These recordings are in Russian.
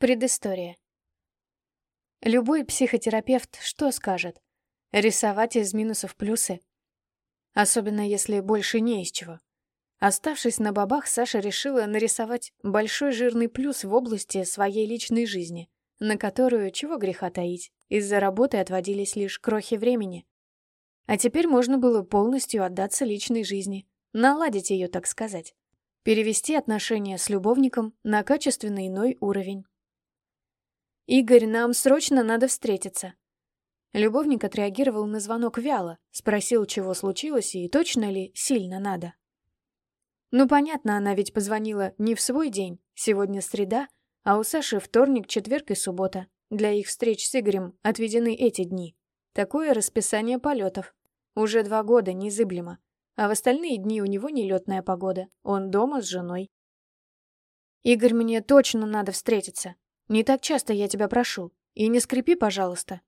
Предыстория. Любой психотерапевт что скажет? Рисовать из минусов плюсы? Особенно если больше не из чего. Оставшись на бабах, Саша решила нарисовать большой жирный плюс в области своей личной жизни, на которую, чего греха таить, из-за работы отводились лишь крохи времени. А теперь можно было полностью отдаться личной жизни, наладить ее, так сказать. Перевести отношения с любовником на качественно иной уровень. «Игорь, нам срочно надо встретиться». Любовник отреагировал на звонок вяло, спросил, чего случилось и точно ли сильно надо. Ну, понятно, она ведь позвонила не в свой день, сегодня среда, а у Саши вторник, четверг и суббота. Для их встреч с Игорем отведены эти дни. Такое расписание полетов. Уже два года незыблемо. А в остальные дни у него нелетная погода. Он дома с женой. «Игорь, мне точно надо встретиться. Не так часто я тебя прошу. И не скрипи, пожалуйста.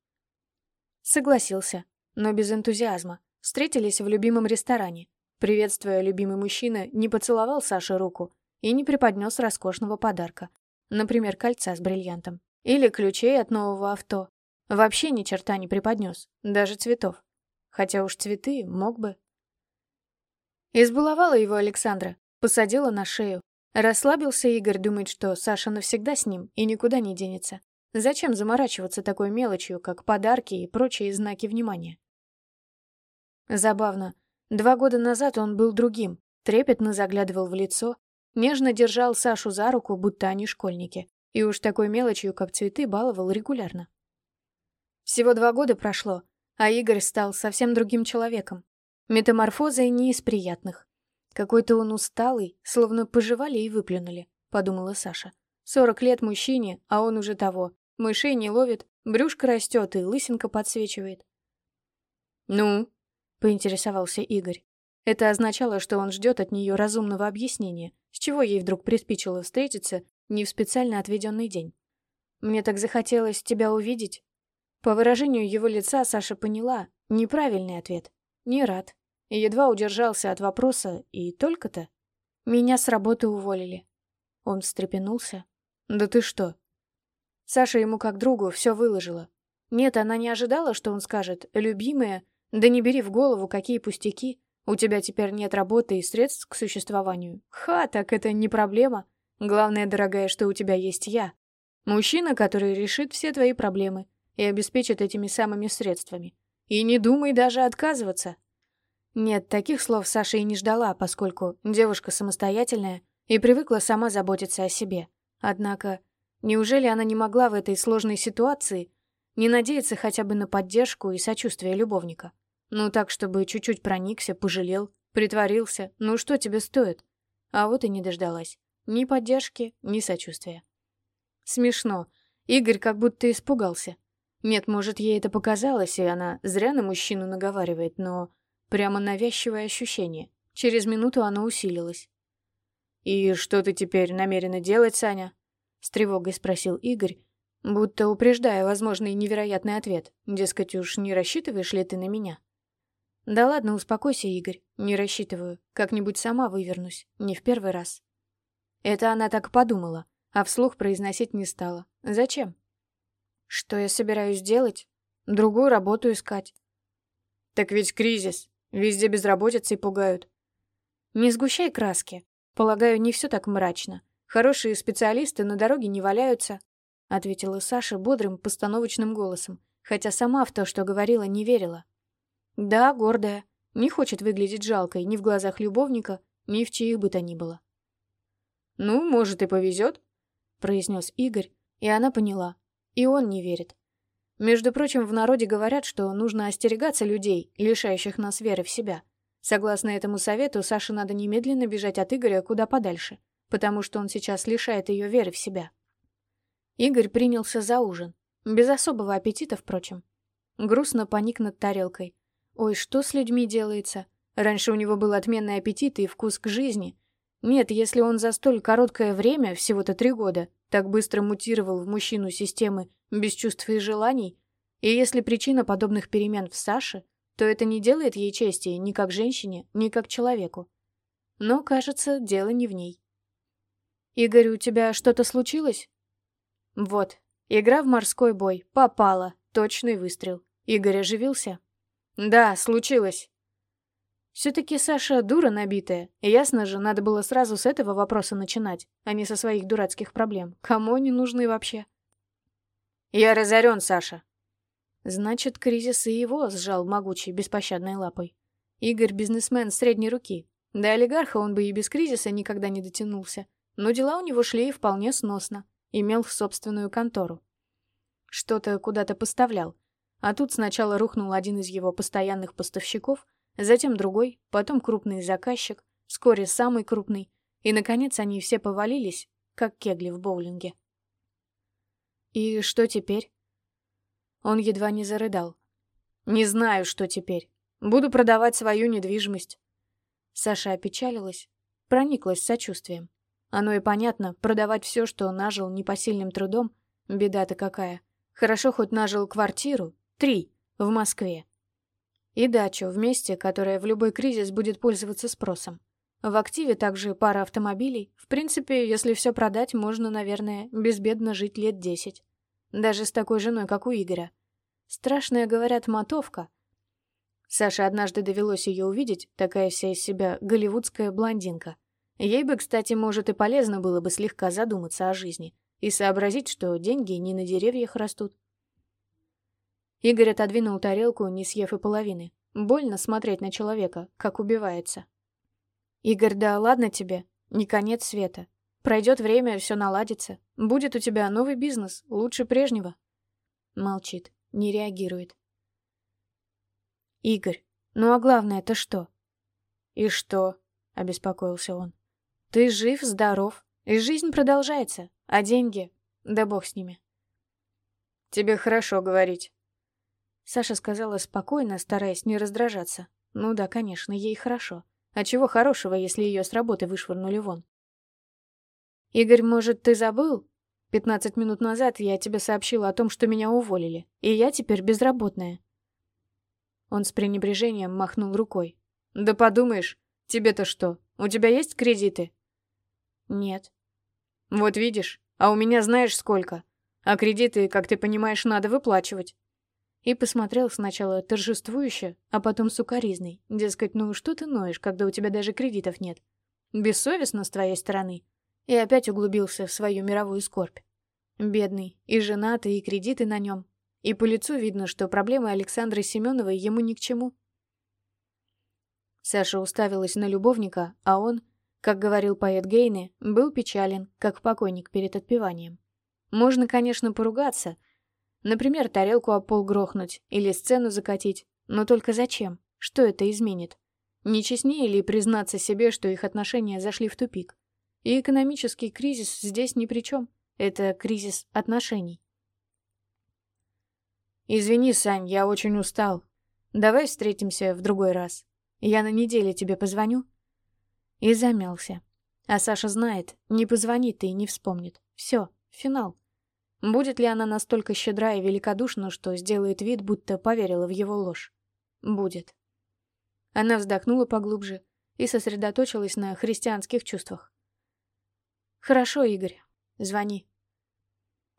Согласился, но без энтузиазма. Встретились в любимом ресторане. Приветствуя любимый мужчина, не поцеловал Саше руку и не преподнес роскошного подарка. Например, кольца с бриллиантом. Или ключей от нового авто. Вообще ни черта не преподнес. Даже цветов. Хотя уж цветы мог бы. Избаловала его Александра. Посадила на шею. Расслабился Игорь, думает, что Саша навсегда с ним и никуда не денется. Зачем заморачиваться такой мелочью, как подарки и прочие знаки внимания? Забавно. Два года назад он был другим, трепетно заглядывал в лицо, нежно держал Сашу за руку, будто они школьники, и уж такой мелочью, как цветы, баловал регулярно. Всего два года прошло, а Игорь стал совсем другим человеком. Метаморфоза и не из приятных. Какой-то он усталый, словно пожевали и выплюнули, подумала Саша. Сорок лет мужчине, а он уже того. Мышей не ловит, брюшко растет и лысинка подсвечивает. «Ну?» — поинтересовался Игорь. Это означало, что он ждет от нее разумного объяснения, с чего ей вдруг приспичило встретиться не в специально отведенный день. «Мне так захотелось тебя увидеть». По выражению его лица Саша поняла неправильный ответ. Не рад и едва удержался от вопроса «и только-то?» Меня с работы уволили. Он встрепенулся. «Да ты что?» Саша ему как другу все выложила. Нет, она не ожидала, что он скажет «любимая, да не бери в голову, какие пустяки, у тебя теперь нет работы и средств к существованию». Ха, так это не проблема. Главное, дорогая, что у тебя есть я. Мужчина, который решит все твои проблемы и обеспечит этими самыми средствами. И не думай даже отказываться. Нет, таких слов Саша и не ждала, поскольку девушка самостоятельная и привыкла сама заботиться о себе. Однако, неужели она не могла в этой сложной ситуации не надеяться хотя бы на поддержку и сочувствие любовника? Ну так, чтобы чуть-чуть проникся, пожалел, притворился, ну что тебе стоит? А вот и не дождалась. Ни поддержки, ни сочувствия. Смешно. Игорь как будто испугался. Нет, может, ей это показалось, и она зря на мужчину наговаривает, но Прямо навязчивое ощущение. Через минуту оно усилилось. «И что ты теперь намерена делать, Саня?» С тревогой спросил Игорь, будто упреждая возможный невероятный ответ. Дескать, уж не рассчитываешь ли ты на меня? Да ладно, успокойся, Игорь. Не рассчитываю. Как-нибудь сама вывернусь. Не в первый раз. Это она так подумала, а вслух произносить не стала. Зачем? Что я собираюсь делать? Другую работу искать. Так ведь кризис. Везде безработицы и пугают. Не сгущай краски. Полагаю, не все так мрачно. Хорошие специалисты на дороге не валяются, ответила Саша бодрым, постановочным голосом, хотя сама в то, что говорила, не верила. Да, гордая, не хочет выглядеть жалкой ни в глазах любовника, ни в чьих бы то ни было. «Ну, может, и повезет», — произнес Игорь, и она поняла. И он не верит. Между прочим, в народе говорят, что нужно остерегаться людей, лишающих нас веры в себя. Согласно этому совету, Саше надо немедленно бежать от Игоря куда подальше, потому что он сейчас лишает ее веры в себя. Игорь принялся за ужин. Без особого аппетита, впрочем. Грустно поник над тарелкой. Ой, что с людьми делается? Раньше у него был отменный аппетит и вкус к жизни. Нет, если он за столь короткое время, всего-то три года, так быстро мутировал в мужчину системы без чувств и желаний, и если причина подобных перемен в Саше, то это не делает ей чести ни как женщине, ни как человеку. Но, кажется, дело не в ней. «Игорь, у тебя что-то случилось?» Вот, игра в морской бой. Попала. Точный выстрел. Игорь оживился? Да, случилось. Все-таки Саша дура набитая. Ясно же, надо было сразу с этого вопроса начинать, а не со своих дурацких проблем. Кому они нужны вообще? Я разорен, Саша. Значит, кризис и его сжал могучей, беспощадной лапой. Игорь — бизнесмен средней руки. До олигарха он бы и без кризиса никогда не дотянулся. Но дела у него шли вполне сносно. Имел собственную контору. Что-то куда-то поставлял. А тут сначала рухнул один из его постоянных поставщиков, затем другой, потом крупный заказчик, вскоре самый крупный, и, наконец, они все повалились, как кегли в боулинге. И что теперь? Он едва не зарыдал. Не знаю, что теперь. Буду продавать свою недвижимость. Саша опечалилась, прониклась сочувствием. Оно и понятно, продавать все, что нажил непосильным трудом, беда-то какая. Хорошо хоть нажил квартиру, три, в Москве. И дачу в месте, которое в любой кризис будет пользоваться спросом. В активе также пара автомобилей. В принципе, если все продать, можно, наверное, безбедно жить лет десять. Даже с такой женой, как у Игоря. Страшная, говорят, мотовка. Саше однажды довелось ее увидеть, такая вся из себя голливудская блондинка. Ей бы, кстати, может и полезно было бы слегка задуматься о жизни и сообразить, что деньги не на деревьях растут. Игорь отодвинул тарелку, не съев и половины. Больно смотреть на человека, как убивается. «Игорь, да ладно тебе, не конец света. Пройдет время, все наладится. Будет у тебя новый бизнес, лучше прежнего». Молчит, не реагирует. «Игорь, ну а главное это что?» «И что?» — обеспокоился он. «Ты жив, здоров, и жизнь продолжается, а деньги... Да бог с ними». «Тебе хорошо говорить». Саша сказала спокойно, стараясь не раздражаться. «Ну да, конечно, ей хорошо. А чего хорошего, если ее с работы вышвырнули вон?» «Игорь, может, ты забыл? Пятнадцать минут назад я тебе сообщила о том, что меня уволили, и я теперь безработная». Он с пренебрежением махнул рукой. «Да подумаешь, тебе-то что, у тебя есть кредиты?» «Нет». «Вот видишь, а у меня знаешь сколько. А кредиты, как ты понимаешь, надо выплачивать». И посмотрел сначала торжествующе, а потом сукоризный. Дескать, ну что ты ноешь, когда у тебя даже кредитов нет? Бессовестно с твоей стороны. И опять углубился в свою мировую скорбь. Бедный, и женатый, и кредиты на нем. И по лицу видно, что проблемы Александры Семеновой ему ни к чему. Саша уставилась на любовника, а он, как говорил поэт Гейне, был печален, как покойник перед отпеванием. Можно, конечно, поругаться, например, тарелку о пол грохнуть или сцену закатить, но только зачем? Что это изменит? Не честнее ли признаться себе, что их отношения зашли в тупик? И экономический кризис здесь ни при чем. Это кризис отношений. «Извини, Сань, я очень устал. Давай встретимся в другой раз. Я на неделе тебе позвоню». И замялся. А Саша знает, не позвонит и не вспомнит. Все, финал. Будет ли она настолько щедра и великодушна, что сделает вид, будто поверила в его ложь? Будет. Она вздохнула поглубже и сосредоточилась на христианских чувствах. «Хорошо, Игорь. Звони».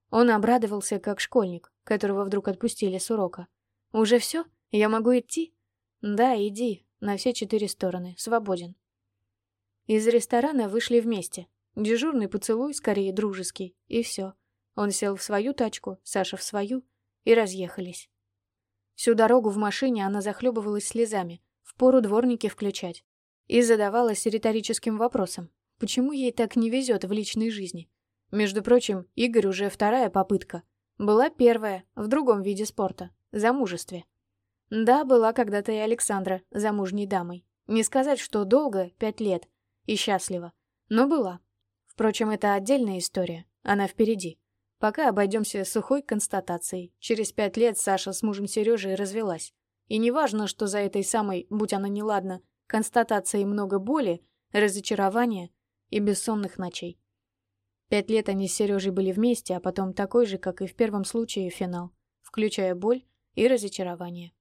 Он обрадовался, как школьник, которого вдруг отпустили с урока. «Уже все? Я могу идти?» «Да, иди. На все четыре стороны. Свободен». Из ресторана вышли вместе. Дежурный поцелуй, скорее дружеский, и все. Он сел в свою тачку, Саша в свою, и разъехались. Всю дорогу в машине она захлебывалась слезами, впору дворники включать, и задавалась риторическим вопросом, почему ей так не везет в личной жизни. Между прочим, Игорь уже вторая попытка. Была первая, в другом виде спорта, замужестве. Да, была когда-то и Александра, замужней дамой. Не сказать, что долго, пять лет, и счастлива, но была. Впрочем, это отдельная история, она впереди. Пока обойдемся сухой констатацией. Через пять лет Саша с мужем Сережей развелась. И неважно, что за этой самой, будь она неладна, констатацией много боли, разочарования и бессонных ночей. Пять лет они с Сережей были вместе, а потом такой же, как и в первом случае, финал, включая боль и разочарование.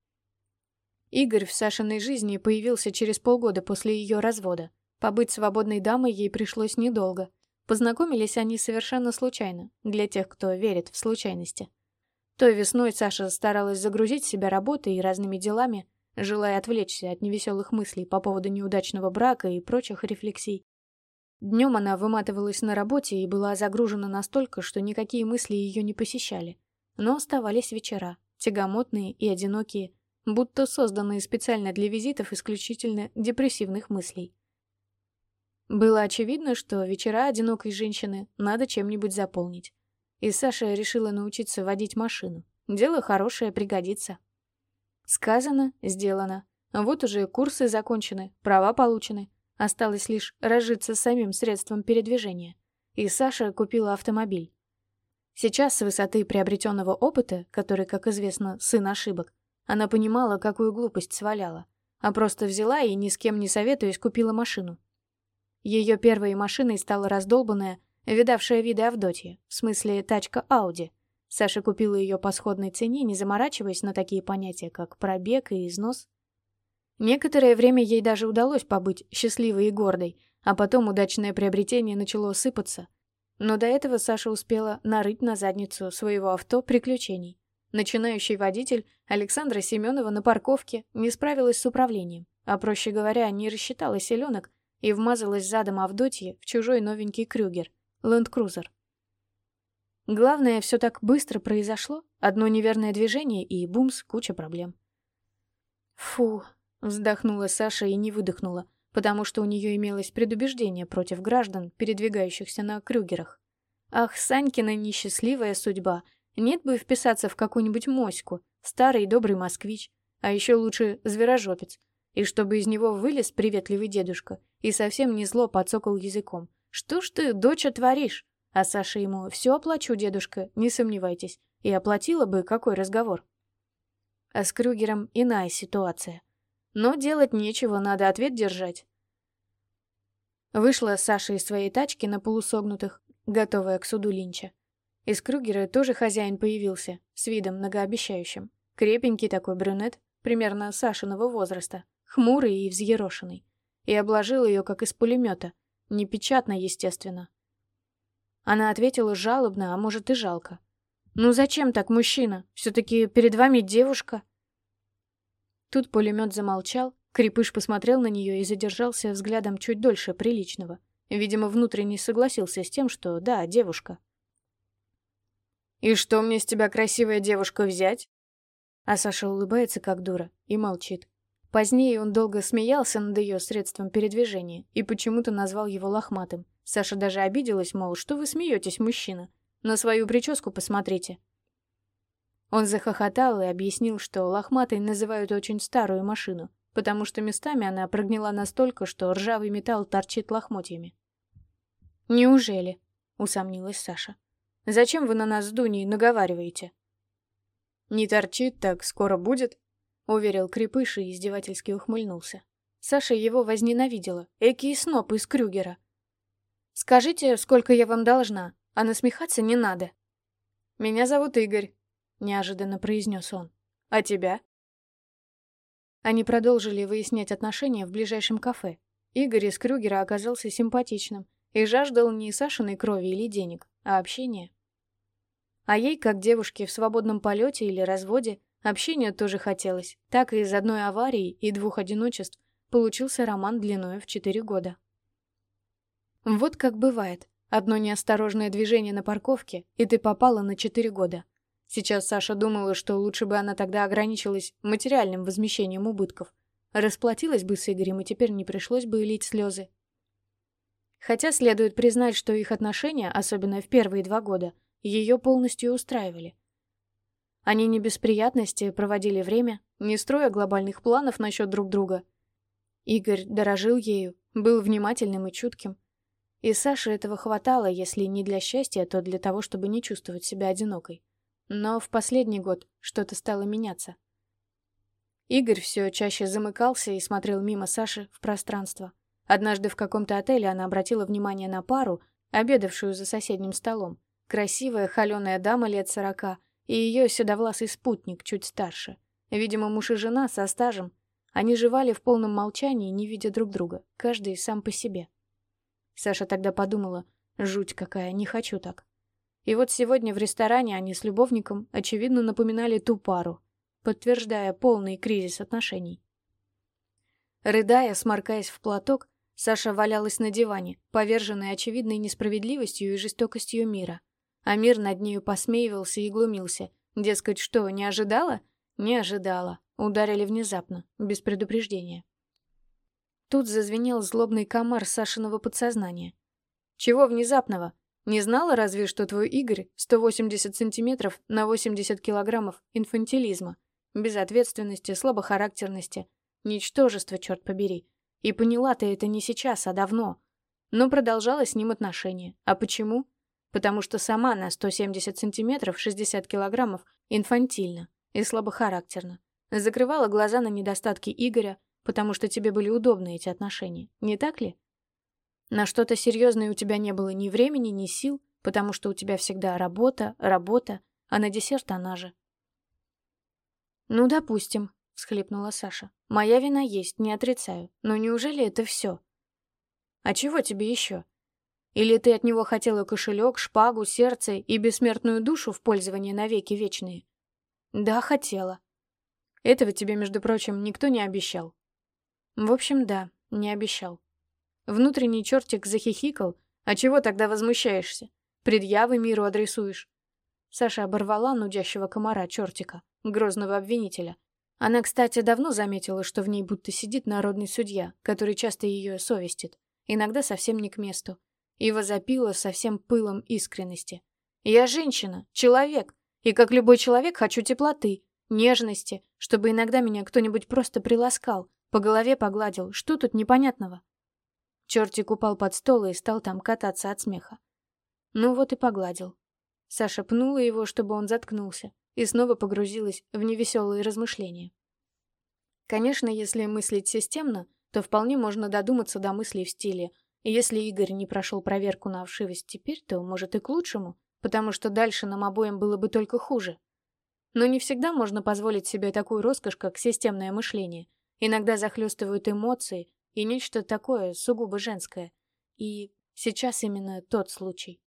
Игорь в Сашиной жизни появился через полгода после ее развода. Побыть свободной дамой ей пришлось недолго. Познакомились они совершенно случайно, для тех, кто верит в случайности. Той весной Саша старалась загрузить себя работой и разными делами, желая отвлечься от невеселых мыслей по поводу неудачного брака и прочих рефлексий. Днем она выматывалась на работе и была загружена настолько, что никакие мысли ее не посещали. Но оставались вечера, тягомотные и одинокие, будто созданные специально для визитов исключительно депрессивных мыслей. Было очевидно, что вечера одинокой женщины надо чем-нибудь заполнить. И Саша решила научиться водить машину. Дело хорошее, пригодится. Сказано, сделано. Вот уже курсы закончены, права получены. Осталось лишь разжиться самим средством передвижения. И Саша купила автомобиль. Сейчас с высоты приобретенного опыта, который, как известно, сын ошибок, она понимала, какую глупость сваляла, а просто взяла и ни с кем не советуясь купила машину. Ее первой машиной стала раздолбанная, видавшая виды Авдотья, в смысле тачка Ауди. Саша купила ее по сходной цене, не заморачиваясь на такие понятия, как пробег и износ. Некоторое время ей даже удалось побыть счастливой и гордой, а потом удачное приобретение начало сыпаться. Но до этого Саша успела нарыть на задницу своего авто приключений. Начинающий водитель Александра Семенова на парковке не справилась с управлением, а, проще говоря, не рассчитала селенок и вмазалась задом Авдотьи в чужой новенький Крюгер, ленд-крузер. Главное, все так быстро произошло, одно неверное движение и бумс, куча проблем. Фу, вздохнула Саша и не выдохнула, потому что у нее имелось предубеждение против граждан, передвигающихся на Крюгерах. Ах, Санькина несчастливая судьба — нет бы вписаться в какую-нибудь моську, старый добрый москвич, а еще лучше зверожопец, и чтобы из него вылез приветливый дедушка и совсем не зло подсокал языком. «Что ж ты, доча, творишь?» А Саша ему «Все оплачу, дедушка, не сомневайтесь». И оплатила бы, какой разговор. А с Крюгером иная ситуация. Но делать нечего, надо ответ держать. Вышла Саша из своей тачки на полусогнутых, готовая к суду Линча. Из Крюгера тоже хозяин появился, с видом многообещающим. Крепенький такой брюнет, примерно Сашиного возраста, хмурый и взъерошенный. И обложил ее, как из пулемета, непечатно, естественно. Она ответила жалобно, а может и жалко. «Ну зачем так, мужчина? Все-таки перед вами девушка». Тут пулемет замолчал, Крепыш посмотрел на нее и задержался взглядом чуть дольше приличного. Видимо, внутренне согласился с тем, что да, девушка. «И что мне с тебя, красивая девушка, взять?» А Саша улыбается, как дура, и молчит. Позднее он долго смеялся над ее средством передвижения и почему-то назвал его лохматым. Саша даже обиделась, мол, что вы смеетесь, мужчина? На свою прическу посмотрите. Он захохотал и объяснил, что лохматой называют очень старую машину, потому что местами она прогнила настолько, что ржавый металл торчит лохмотьями. «Неужели?» — усомнилась Саша. Зачем вы на нас с Дуней наговариваете?» «Не торчит, так скоро будет», — уверил Крепыш и издевательски ухмыльнулся. Саша его возненавидела. Экий сноп из Крюгера. «Скажите, сколько я вам должна, а насмехаться не надо». «Меня зовут Игорь», — неожиданно произнес он. «А тебя?» Они продолжили выяснять отношения в ближайшем кафе. Игорь из Крюгера оказался симпатичным и жаждал не Сашиной крови или денег, а общения. А ей, как девушке в свободном полете или разводе, общения тоже хотелось. Так и из одной аварии и двух одиночеств получился роман длиной в четыре года. Вот как бывает. Одно неосторожное движение на парковке, и ты попала на четыре года. Сейчас Саша думала, что лучше бы она тогда ограничилась материальным возмещением убытков. Расплатилась бы с Игорем, и теперь не пришлось бы лить слезы. Хотя следует признать, что их отношения, особенно в первые два года, ее полностью устраивали. Они не без приятности проводили время, не строя глобальных планов насчет друг друга. Игорь дорожил ею, был внимательным и чутким. И Саше этого хватало, если не для счастья, то для того, чтобы не чувствовать себя одинокой. Но в последний год что-то стало меняться. Игорь все чаще замыкался и смотрел мимо Саши в пространство. Однажды в каком-то отеле она обратила внимание на пару, обедавшую за соседним столом. Красивая, холеная дама лет сорока и ее седовласый спутник, чуть старше. Видимо, муж и жена со стажем. Они жевали в полном молчании, не видя друг друга, каждый сам по себе. Саша тогда подумала, Жуть какая, не хочу так. И вот сегодня в ресторане они с любовником, очевидно, напоминали ту пару, подтверждая полный кризис отношений. Рыдая, сморкаясь в платок, Саша валялась на диване, поверженная очевидной несправедливостью и жестокостью мира. А мир над нею посмеивался и глумился. Дескать, что, не ожидала? Не ожидала. Ударили внезапно, без предупреждения. Тут зазвенел злобный комар Сашиного подсознания. Чего внезапного? Не знала разве, что твой Игорь 180 сантиметров на 80 килограммов инфантилизма, безответственности, слабохарактерности, ничтожество, черт побери. И поняла ты это не сейчас, а давно. Но продолжала с ним отношения. А почему? Потому что сама на 170 сантиметров 60 килограммов инфантильна и слабохарактерна. Закрывала глаза на недостатки Игоря, потому что тебе были удобны эти отношения, не так ли? На что-то серьезное у тебя не было ни времени, ни сил, потому что у тебя всегда работа, работа, а на десерт она же. «Ну, допустим», — всхлипнула Саша. «Моя вина есть, не отрицаю. Но неужели это все? А чего тебе еще? Или ты от него хотела кошелек, шпагу, сердце и бессмертную душу в пользование навеки вечные? Да, хотела. Этого тебе, между прочим, никто не обещал. В общем, да, не обещал. Внутренний чертик захихикал. А чего тогда возмущаешься? Предъявы миру адресуешь. Саша оборвала нудящего комара чертика, грозного обвинителя. Она, кстати, давно заметила, что в ней будто сидит народный судья, который часто ее совестит, иногда совсем не к месту, и возопила со всем пылом искренности. «Я женщина, человек, и как любой человек хочу теплоты, нежности, чтобы иногда меня кто-нибудь просто приласкал, по голове погладил, что тут непонятного?» Чертик упал под стол и стал там кататься от смеха. Ну вот и погладил. Саша пнула его, чтобы он заткнулся, и снова погрузилась в невеселые размышления. Конечно, если мыслить системно, то вполне можно додуматься до мыслей в стиле «если Игорь не прошел проверку на вшивость теперь, то, может, и к лучшему, потому что дальше нам обоим было бы только хуже». Но не всегда можно позволить себе такую роскошь, как системное мышление. Иногда захлестывают эмоции, и нечто такое сугубо женское. И сейчас именно тот случай.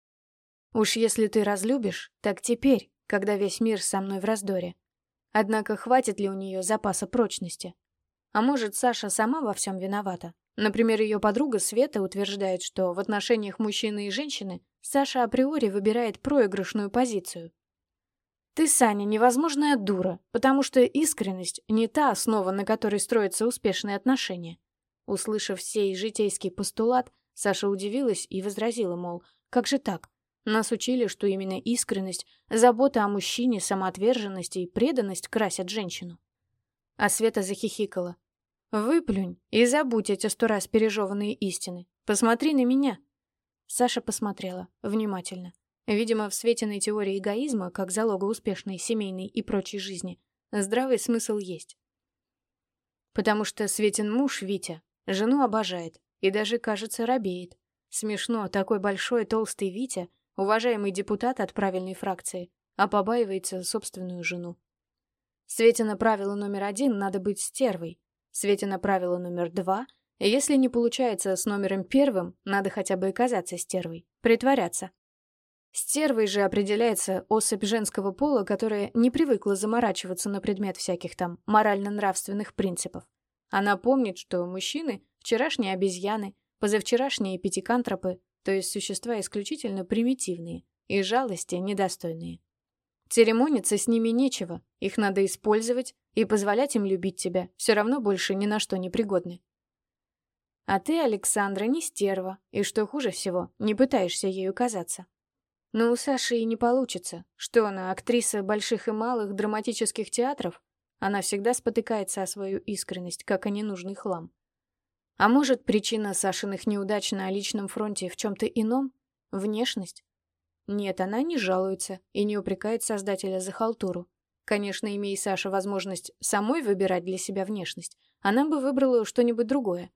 Уж если ты разлюбишь, так теперь, когда весь мир со мной в раздоре. Однако хватит ли у нее запаса прочности? А может, Саша сама во всем виновата? Например, ее подруга Света утверждает, что в отношениях мужчины и женщины Саша априори выбирает проигрышную позицию. Ты, Саня, невозможная дура, потому что искренность не та основа, на которой строятся успешные отношения. Услышав сей житейский постулат, Саша удивилась и возразила, мол, как же так? Нас учили, что именно искренность, забота о мужчине, самоотверженность и преданность красят женщину. А Света захихикала. «Выплюнь и забудь эти сто раз пережеванные истины. Посмотри на меня». Саша посмотрела, внимательно. Видимо, в Светиной теории эгоизма, как залога успешной семейной и прочей жизни, здравый смысл есть. Потому что Светин муж, Витя, Жену обожает и даже, кажется, робеет. Смешно, такой большой толстый Витя, уважаемый депутат от правильной фракции, а побаивается собственную жену. Светина правило номер один — надо быть стервой. Светина правило номер два — если не получается с номером первым, надо хотя бы и казаться стервой, притворяться. Стервой же определяется особь женского пола, которая не привыкла заморачиваться на предмет всяких там морально-нравственных принципов. Она помнит, что мужчины — вчерашние обезьяны, позавчерашние пятикантропы, то есть существа исключительно примитивные и жалости недостойные. Церемониться с ними нечего, их надо использовать и позволять им любить тебя, все равно больше ни на что не пригодны. А ты, Александра, не стерва, и, что хуже всего, не пытаешься ею казаться. Но у Саши и не получится. Что она, актриса больших и малых драматических театров? Она всегда спотыкается о свою искренность, как о ненужный хлам. А может, причина Сашиных неудач на личном фронте в чем-то ином? Внешность? Нет, она не жалуется и не упрекает создателя за халтуру. Конечно, имея Саша возможность самой выбирать для себя внешность, она бы выбрала что-нибудь другое.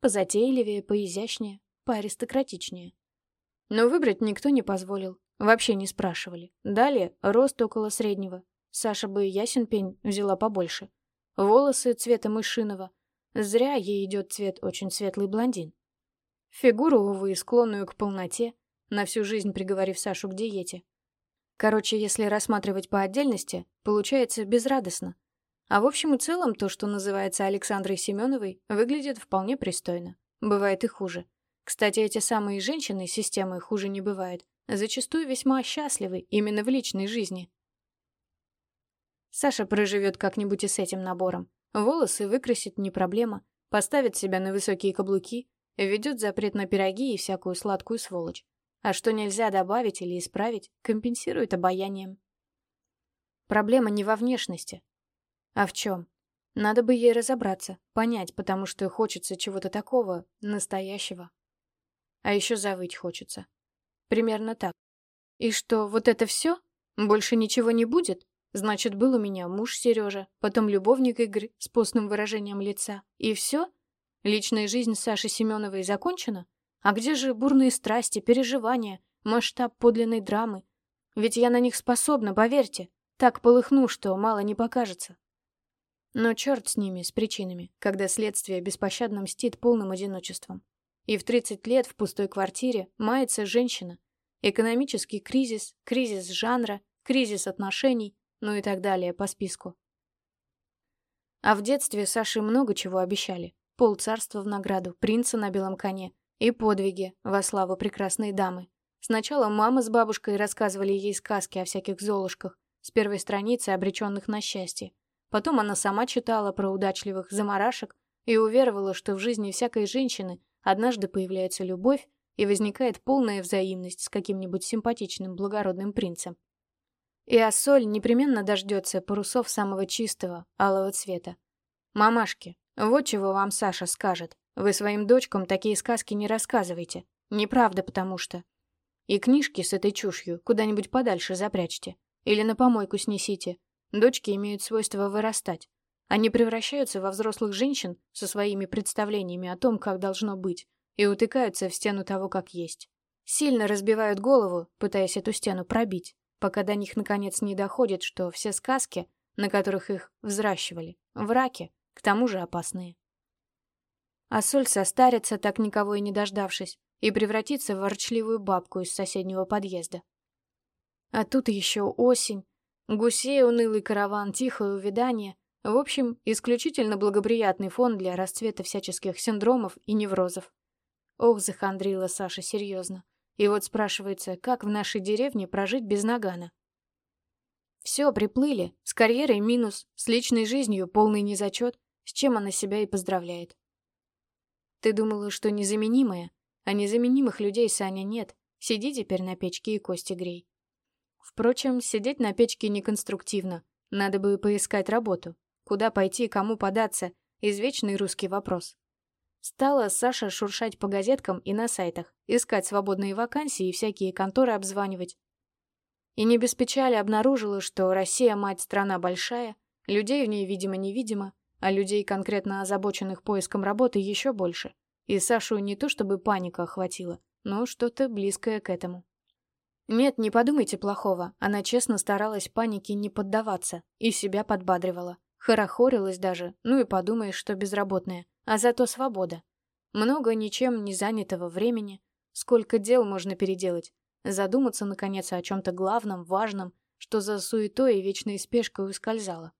Позатейливее, поизящнее, поаристократичнее. Но выбрать никто не позволил. Вообще не спрашивали. Далее рост около среднего, Саша бы ясен пень взяла побольше. Волосы цвета мышиного. Зря ей идет цвет очень светлый блондин. Фигуру, увы, склонную к полноте. на всю жизнь приговорив Сашу к диете. Короче, если рассматривать по отдельности, получается безрадостно. А в общем и целом то, что называется Александрой Семеновой, выглядит вполне пристойно. Бывает и хуже. Кстати, эти самые женщины системы хуже не бывает, зачастую весьма счастливы именно в личной жизни. Саша проживет как-нибудь и с этим набором. Волосы выкрасит не проблема, поставит себя на высокие каблуки, ведет запрет на пироги и всякую сладкую сволочь. А что нельзя добавить или исправить, компенсирует обаянием. Проблема не во внешности. А в чем? Надо бы ей разобраться, понять, потому что хочется чего-то такого, настоящего. А еще завыть хочется. Примерно так. И что, вот это все? Больше ничего не будет? Значит, был у меня муж Сережа, потом любовник Игорь с постным выражением лица. И все? Личная жизнь Саши Семеновой закончена? А где же бурные страсти, переживания, масштаб подлинной драмы? Ведь я на них способна, поверьте. Так полыхну, что мало не покажется. Но черт с ними, с причинами, когда следствие беспощадно мстит полным одиночеством. И в 30 лет в пустой квартире мается женщина. Экономический кризис, кризис жанра, кризис отношений, ну и так далее по списку. А в детстве Саше много чего обещали. Пол царства в награду, принца на белом коне, и подвиги во славу прекрасной дамы. Сначала мама с бабушкой рассказывали ей сказки о всяких золушках, с первой страницы обреченных на счастье. Потом она сама читала про удачливых заморашек и уверовала, что в жизни всякой женщины однажды появляется любовь и возникает полная взаимность с каким-нибудь симпатичным благородным принцем. И Ассоль непременно дождется парусов самого чистого, алого цвета. «Мамашки, вот чего вам Саша скажет. Вы своим дочкам такие сказки не рассказывайте. Неправда, потому что. И книжки с этой чушью куда-нибудь подальше запрячьте. Или на помойку снесите. Дочки имеют свойство вырастать. Они превращаются во взрослых женщин со своими представлениями о том, как должно быть, и утыкаются в стену того, как есть. Сильно разбивают голову, пытаясь эту стену пробить, пока до них наконец не доходит, что все сказки, на которых их взращивали, враки, к тому же опасные. А соль состарится, так никого и не дождавшись, и превратится в ворчливую бабку из соседнего подъезда. А тут еще осень, гусей, унылый караван, тихое увядание. В общем, исключительно благоприятный фон для расцвета всяческих синдромов и неврозов. Ох, захандрила Саша серьезно. И вот спрашивается, как в нашей деревне прожить без нагана? Все, приплыли, с карьерой минус, с личной жизнью полный незачет, с чем она себя и поздравляет. Ты думала, что незаменимая? А незаменимых людей, Саня, нет. Сиди теперь на печке и кости грей. Впрочем, сидеть на печке неконструктивно. Надо бы поискать работу. Куда пойти, кому податься? Извечный русский вопрос. Стала Саша шуршать по газеткам и на сайтах, искать свободные вакансии и всякие конторы обзванивать. И не без печали обнаружила, что Россия, мать, страна большая, людей в ней, видимо-невидимо, а людей, конкретно озабоченных поиском работы, еще больше. И Сашу не то чтобы паника охватила, но что-то близкое к этому. Нет, не подумайте плохого, она честно старалась панике не поддаваться и себя подбадривала. Хорохорилась даже, ну и подумаешь, что безработная, а зато свобода. Много ничем не занятого времени, сколько дел можно переделать, задуматься, наконец, о чем-то главном, важном, что за суетой и вечной спешкой ускользало.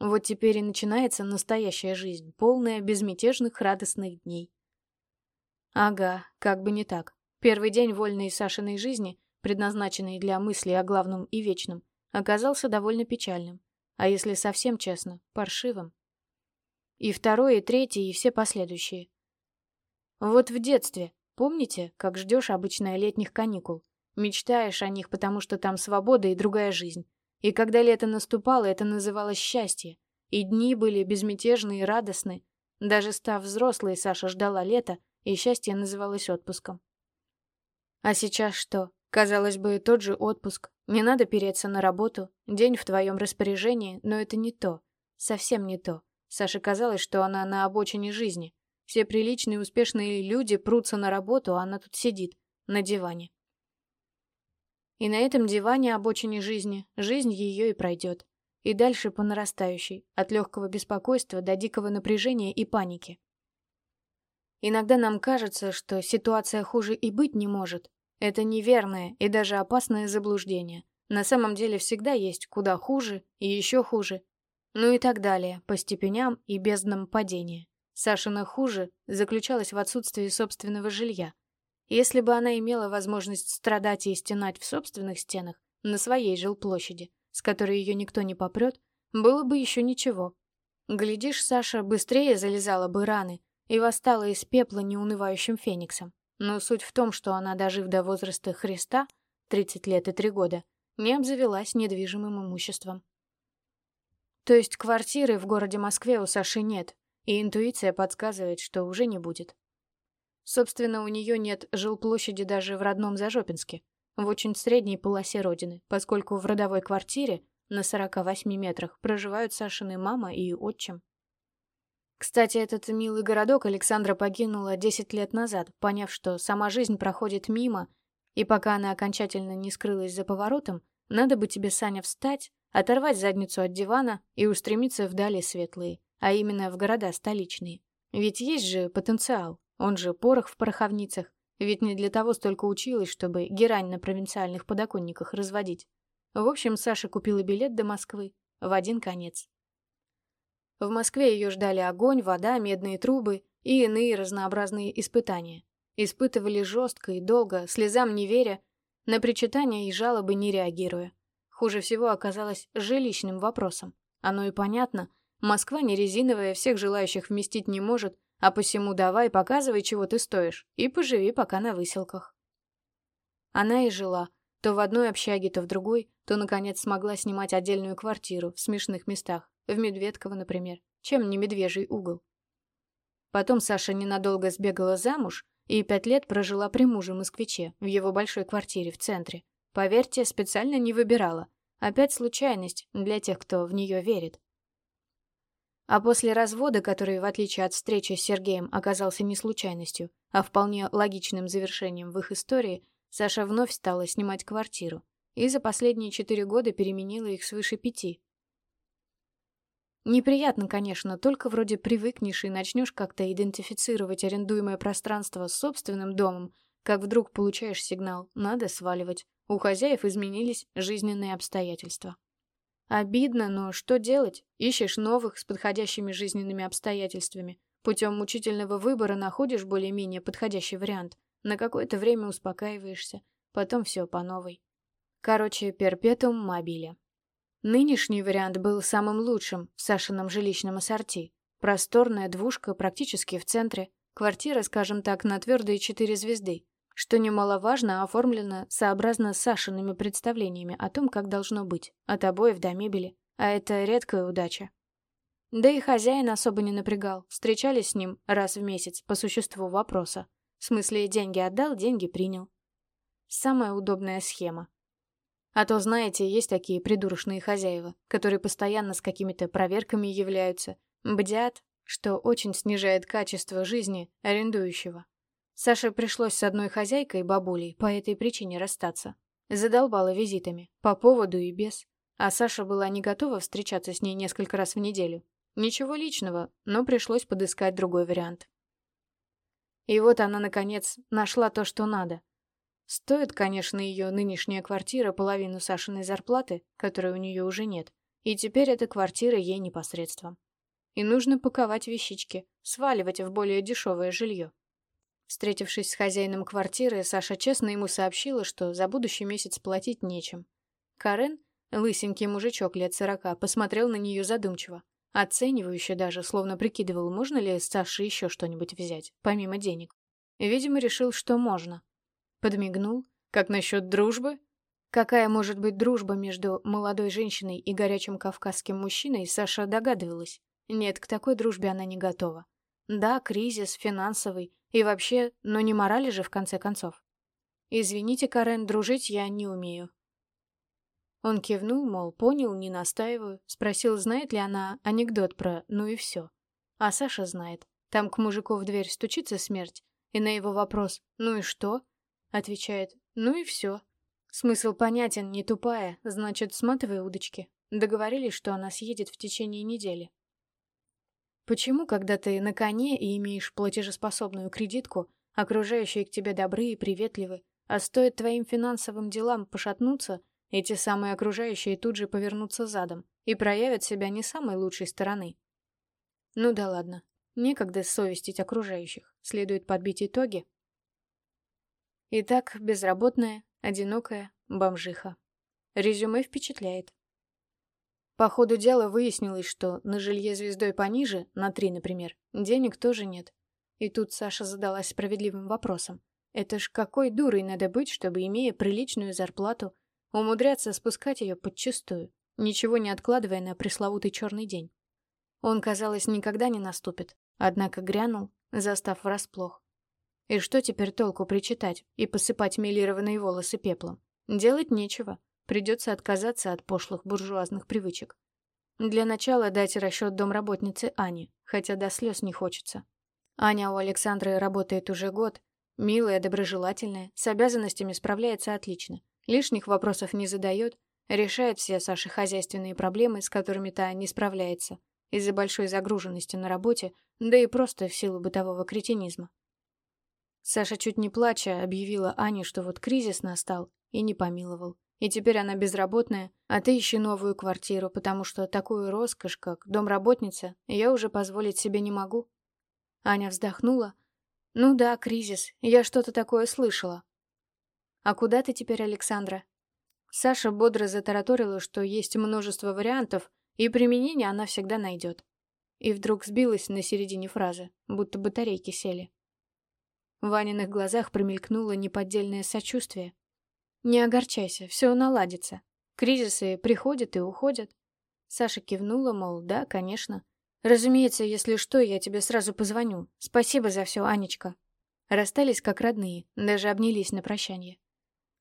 Вот теперь и начинается настоящая жизнь, полная безмятежных радостных дней. Ага, как бы не так. Первый день вольной Сашиной жизни, предназначенный для мыслей о главном и вечном, оказался довольно печальным. А если совсем честно, паршивым. И второй, и третий, и все последующие. Вот в детстве, помните, как ждешь обычно летних каникул? Мечтаешь о них, потому что там свобода и другая жизнь. И когда лето наступало, это называлось счастье. И дни были безмятежны и радостны. Даже став взрослой, Саша ждала лета, и счастье называлось отпуском. А сейчас что? Казалось бы, тот же отпуск. Не надо переться на работу. День в твоем распоряжении, но это не то. Совсем не то. Саше казалось, что она на обочине жизни. Все приличные успешные люди прутся на работу, а она тут сидит, на диване. И на этом диване обочине жизни жизнь ее и пройдет. И дальше по нарастающей, от легкого беспокойства до дикого напряжения и паники. Иногда нам кажется, что ситуация хуже и быть не может, Это неверное и даже опасное заблуждение. На самом деле всегда есть куда хуже и еще хуже. Ну и так далее, по степеням и безднам падения. Сашина хуже заключалась в отсутствии собственного жилья. Если бы она имела возможность страдать и стенать в собственных стенах, на своей жилплощади, с которой ее никто не попрет, было бы еще ничего. Глядишь, Саша быстрее залезала бы раны и восстала из пепла неунывающим фениксом. Но суть в том, что она, дожив до возраста Христа, 30 лет и 3 года, не обзавелась недвижимым имуществом. То есть квартиры в городе Москве у Саши нет, и интуиция подсказывает, что уже не будет. Собственно, у нее нет жилплощади даже в родном Зажопинске, в очень средней полосе родины, поскольку в родовой квартире на 48 метрах проживают Сашины мама и отчим. Кстати, этот милый городок Александра покинула 10 лет назад, поняв, что сама жизнь проходит мимо, и пока она окончательно не скрылась за поворотом, надо бы тебе, Саня, встать, оторвать задницу от дивана и устремиться вдали светлые, а именно в города столичные. Ведь есть же потенциал, он же порох в пороховницах, ведь не для того столько училась, чтобы герань на провинциальных подоконниках разводить. В общем, Саша купила билет до Москвы в один конец. В Москве ее ждали огонь, вода, медные трубы и иные разнообразные испытания. Испытывали жестко и долго, слезам не веря, на причитания и жалобы не реагируя. Хуже всего оказалось жилищным вопросом. Оно и понятно. Москва не резиновая, всех желающих вместить не может, а посему давай, показывай, чего ты стоишь, и поживи пока на выселках. Она и жила, то в одной общаге, то в другой, то, наконец, смогла снимать отдельную квартиру в смешных местах, в Медведково, например, чем не медвежий угол. Потом Саша ненадолго сбегала замуж и пять лет прожила при муже-москвиче в его большой квартире в центре. Поверьте, специально не выбирала. Опять случайность для тех, кто в нее верит. А после развода, который, в отличие от встречи с Сергеем, оказался не случайностью, а вполне логичным завершением в их истории, Саша вновь стала снимать квартиру и за последние четыре года переменила их свыше пяти. Неприятно, конечно, только вроде привыкнешь и начнешь как-то идентифицировать арендуемое пространство с собственным домом, как вдруг получаешь сигнал «надо сваливать». У хозяев изменились жизненные обстоятельства. Обидно, но что делать? Ищешь новых с подходящими жизненными обстоятельствами. Путем мучительного выбора находишь более-менее подходящий вариант. На какое-то время успокаиваешься. Потом все по новой. Короче, перпетум мобиле. Нынешний вариант был самым лучшим в Сашином жилищном ассорти. Просторная двушка практически в центре, квартира, скажем так, на твердые четыре звезды, что немаловажно оформлено сообразно с Сашиными представлениями о том, как должно быть, от обоев до мебели, а это редкая удача. Да и хозяин особо не напрягал, встречались с ним раз в месяц по существу вопроса. В смысле, деньги отдал, деньги принял. Самая удобная схема. А то, знаете, есть такие придурочные хозяева, которые постоянно с какими-то проверками являются, бдят, что очень снижает качество жизни арендующего. Саше пришлось с одной хозяйкой, бабулей, по этой причине расстаться. Задолбала визитами, по поводу и без. А Саша была не готова встречаться с ней несколько раз в неделю. Ничего личного, но пришлось подыскать другой вариант. И вот она, наконец, нашла то, что надо. Стоит, конечно, ее нынешняя квартира половину Сашиной зарплаты, которой у нее уже нет, и теперь эта квартира ей непосредством. И нужно паковать вещички, сваливать в более дешевое жилье. Встретившись с хозяином квартиры, Саша честно ему сообщила, что за будущий месяц платить нечем. Карен, лысенький мужичок лет сорока, посмотрел на нее задумчиво, оценивающе даже, словно прикидывал, можно ли с Сашей еще что-нибудь взять, помимо денег. Видимо, решил, что можно. Подмигнул. Как насчет дружбы? Какая может быть дружба между молодой женщиной и горячим кавказским мужчиной, Саша догадывалась. Нет, к такой дружбе она не готова. Да, кризис, финансовый, и вообще, но не морали же в конце концов. Извините, Карен, дружить я не умею. Он кивнул, мол, понял, не настаиваю, спросил, знает ли она анекдот про «ну и все». А Саша знает. Там к мужику в дверь стучится смерть, и на его вопрос «ну и что?» Отвечает, ну и все. Смысл понятен, не тупая, значит, сматывай удочки. Договорились, что она съедет в течение недели. Почему, когда ты на коне и имеешь платежеспособную кредитку, окружающие к тебе добры и приветливы, А стоит твоим финансовым делам пошатнуться, эти самые окружающие тут же повернутся задом и проявят себя не самой лучшей стороны. Ну да ладно, некогда совестить окружающих, следует подбить итоги. Итак, безработная, одинокая, бомжиха. Резюме впечатляет. По ходу дела выяснилось, что на жилье звездой пониже, на три, например, денег тоже нет. И тут Саша задалась справедливым вопросом. Это ж какой дурой надо быть, чтобы, имея приличную зарплату, умудряться спускать ее подчистую, ничего не откладывая на пресловутый черный день. Он, казалось, никогда не наступит, однако грянул, застав врасплох. И что теперь толку причитать и посыпать милированные волосы пеплом? Делать нечего, придется отказаться от пошлых буржуазных привычек. Для начала дать расчет домработнице Ане, хотя до слез не хочется. Аня у Александры работает уже год, милая, доброжелательная, с обязанностями справляется отлично, лишних вопросов не задает, решает все Саши хозяйственные проблемы, с которыми та не справляется, из-за большой загруженности на работе, да и просто в силу бытового кретинизма. Саша чуть не плача объявила Ане, что вот кризис настал, и не помиловал. И теперь она безработная, а ты ищи новую квартиру, потому что такую роскошь, как домработница, я уже позволить себе не могу. Аня вздохнула. Ну да, кризис, я что-то такое слышала. А куда ты теперь, Александра? Саша бодро затараторила, что есть множество вариантов, и применение она всегда найдет. И вдруг сбилась на середине фразы, будто батарейки сели. В Ваниных глазах промелькнуло неподдельное сочувствие. «Не огорчайся, все наладится. Кризисы приходят и уходят». Саша кивнула, мол, да, конечно. «Разумеется, если что, я тебе сразу позвоню. Спасибо за все, Анечка». Расстались как родные, даже обнялись на прощание.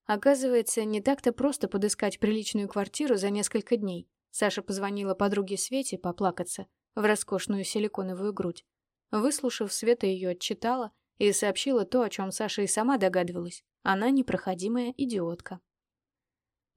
Оказывается, не так-то просто подыскать приличную квартиру за несколько дней. Саша позвонила подруге Свете поплакаться в роскошную силиконовую грудь. Выслушав, Света ее отчитала и сообщила то, о чем Саша и сама догадывалась. Она непроходимая идиотка.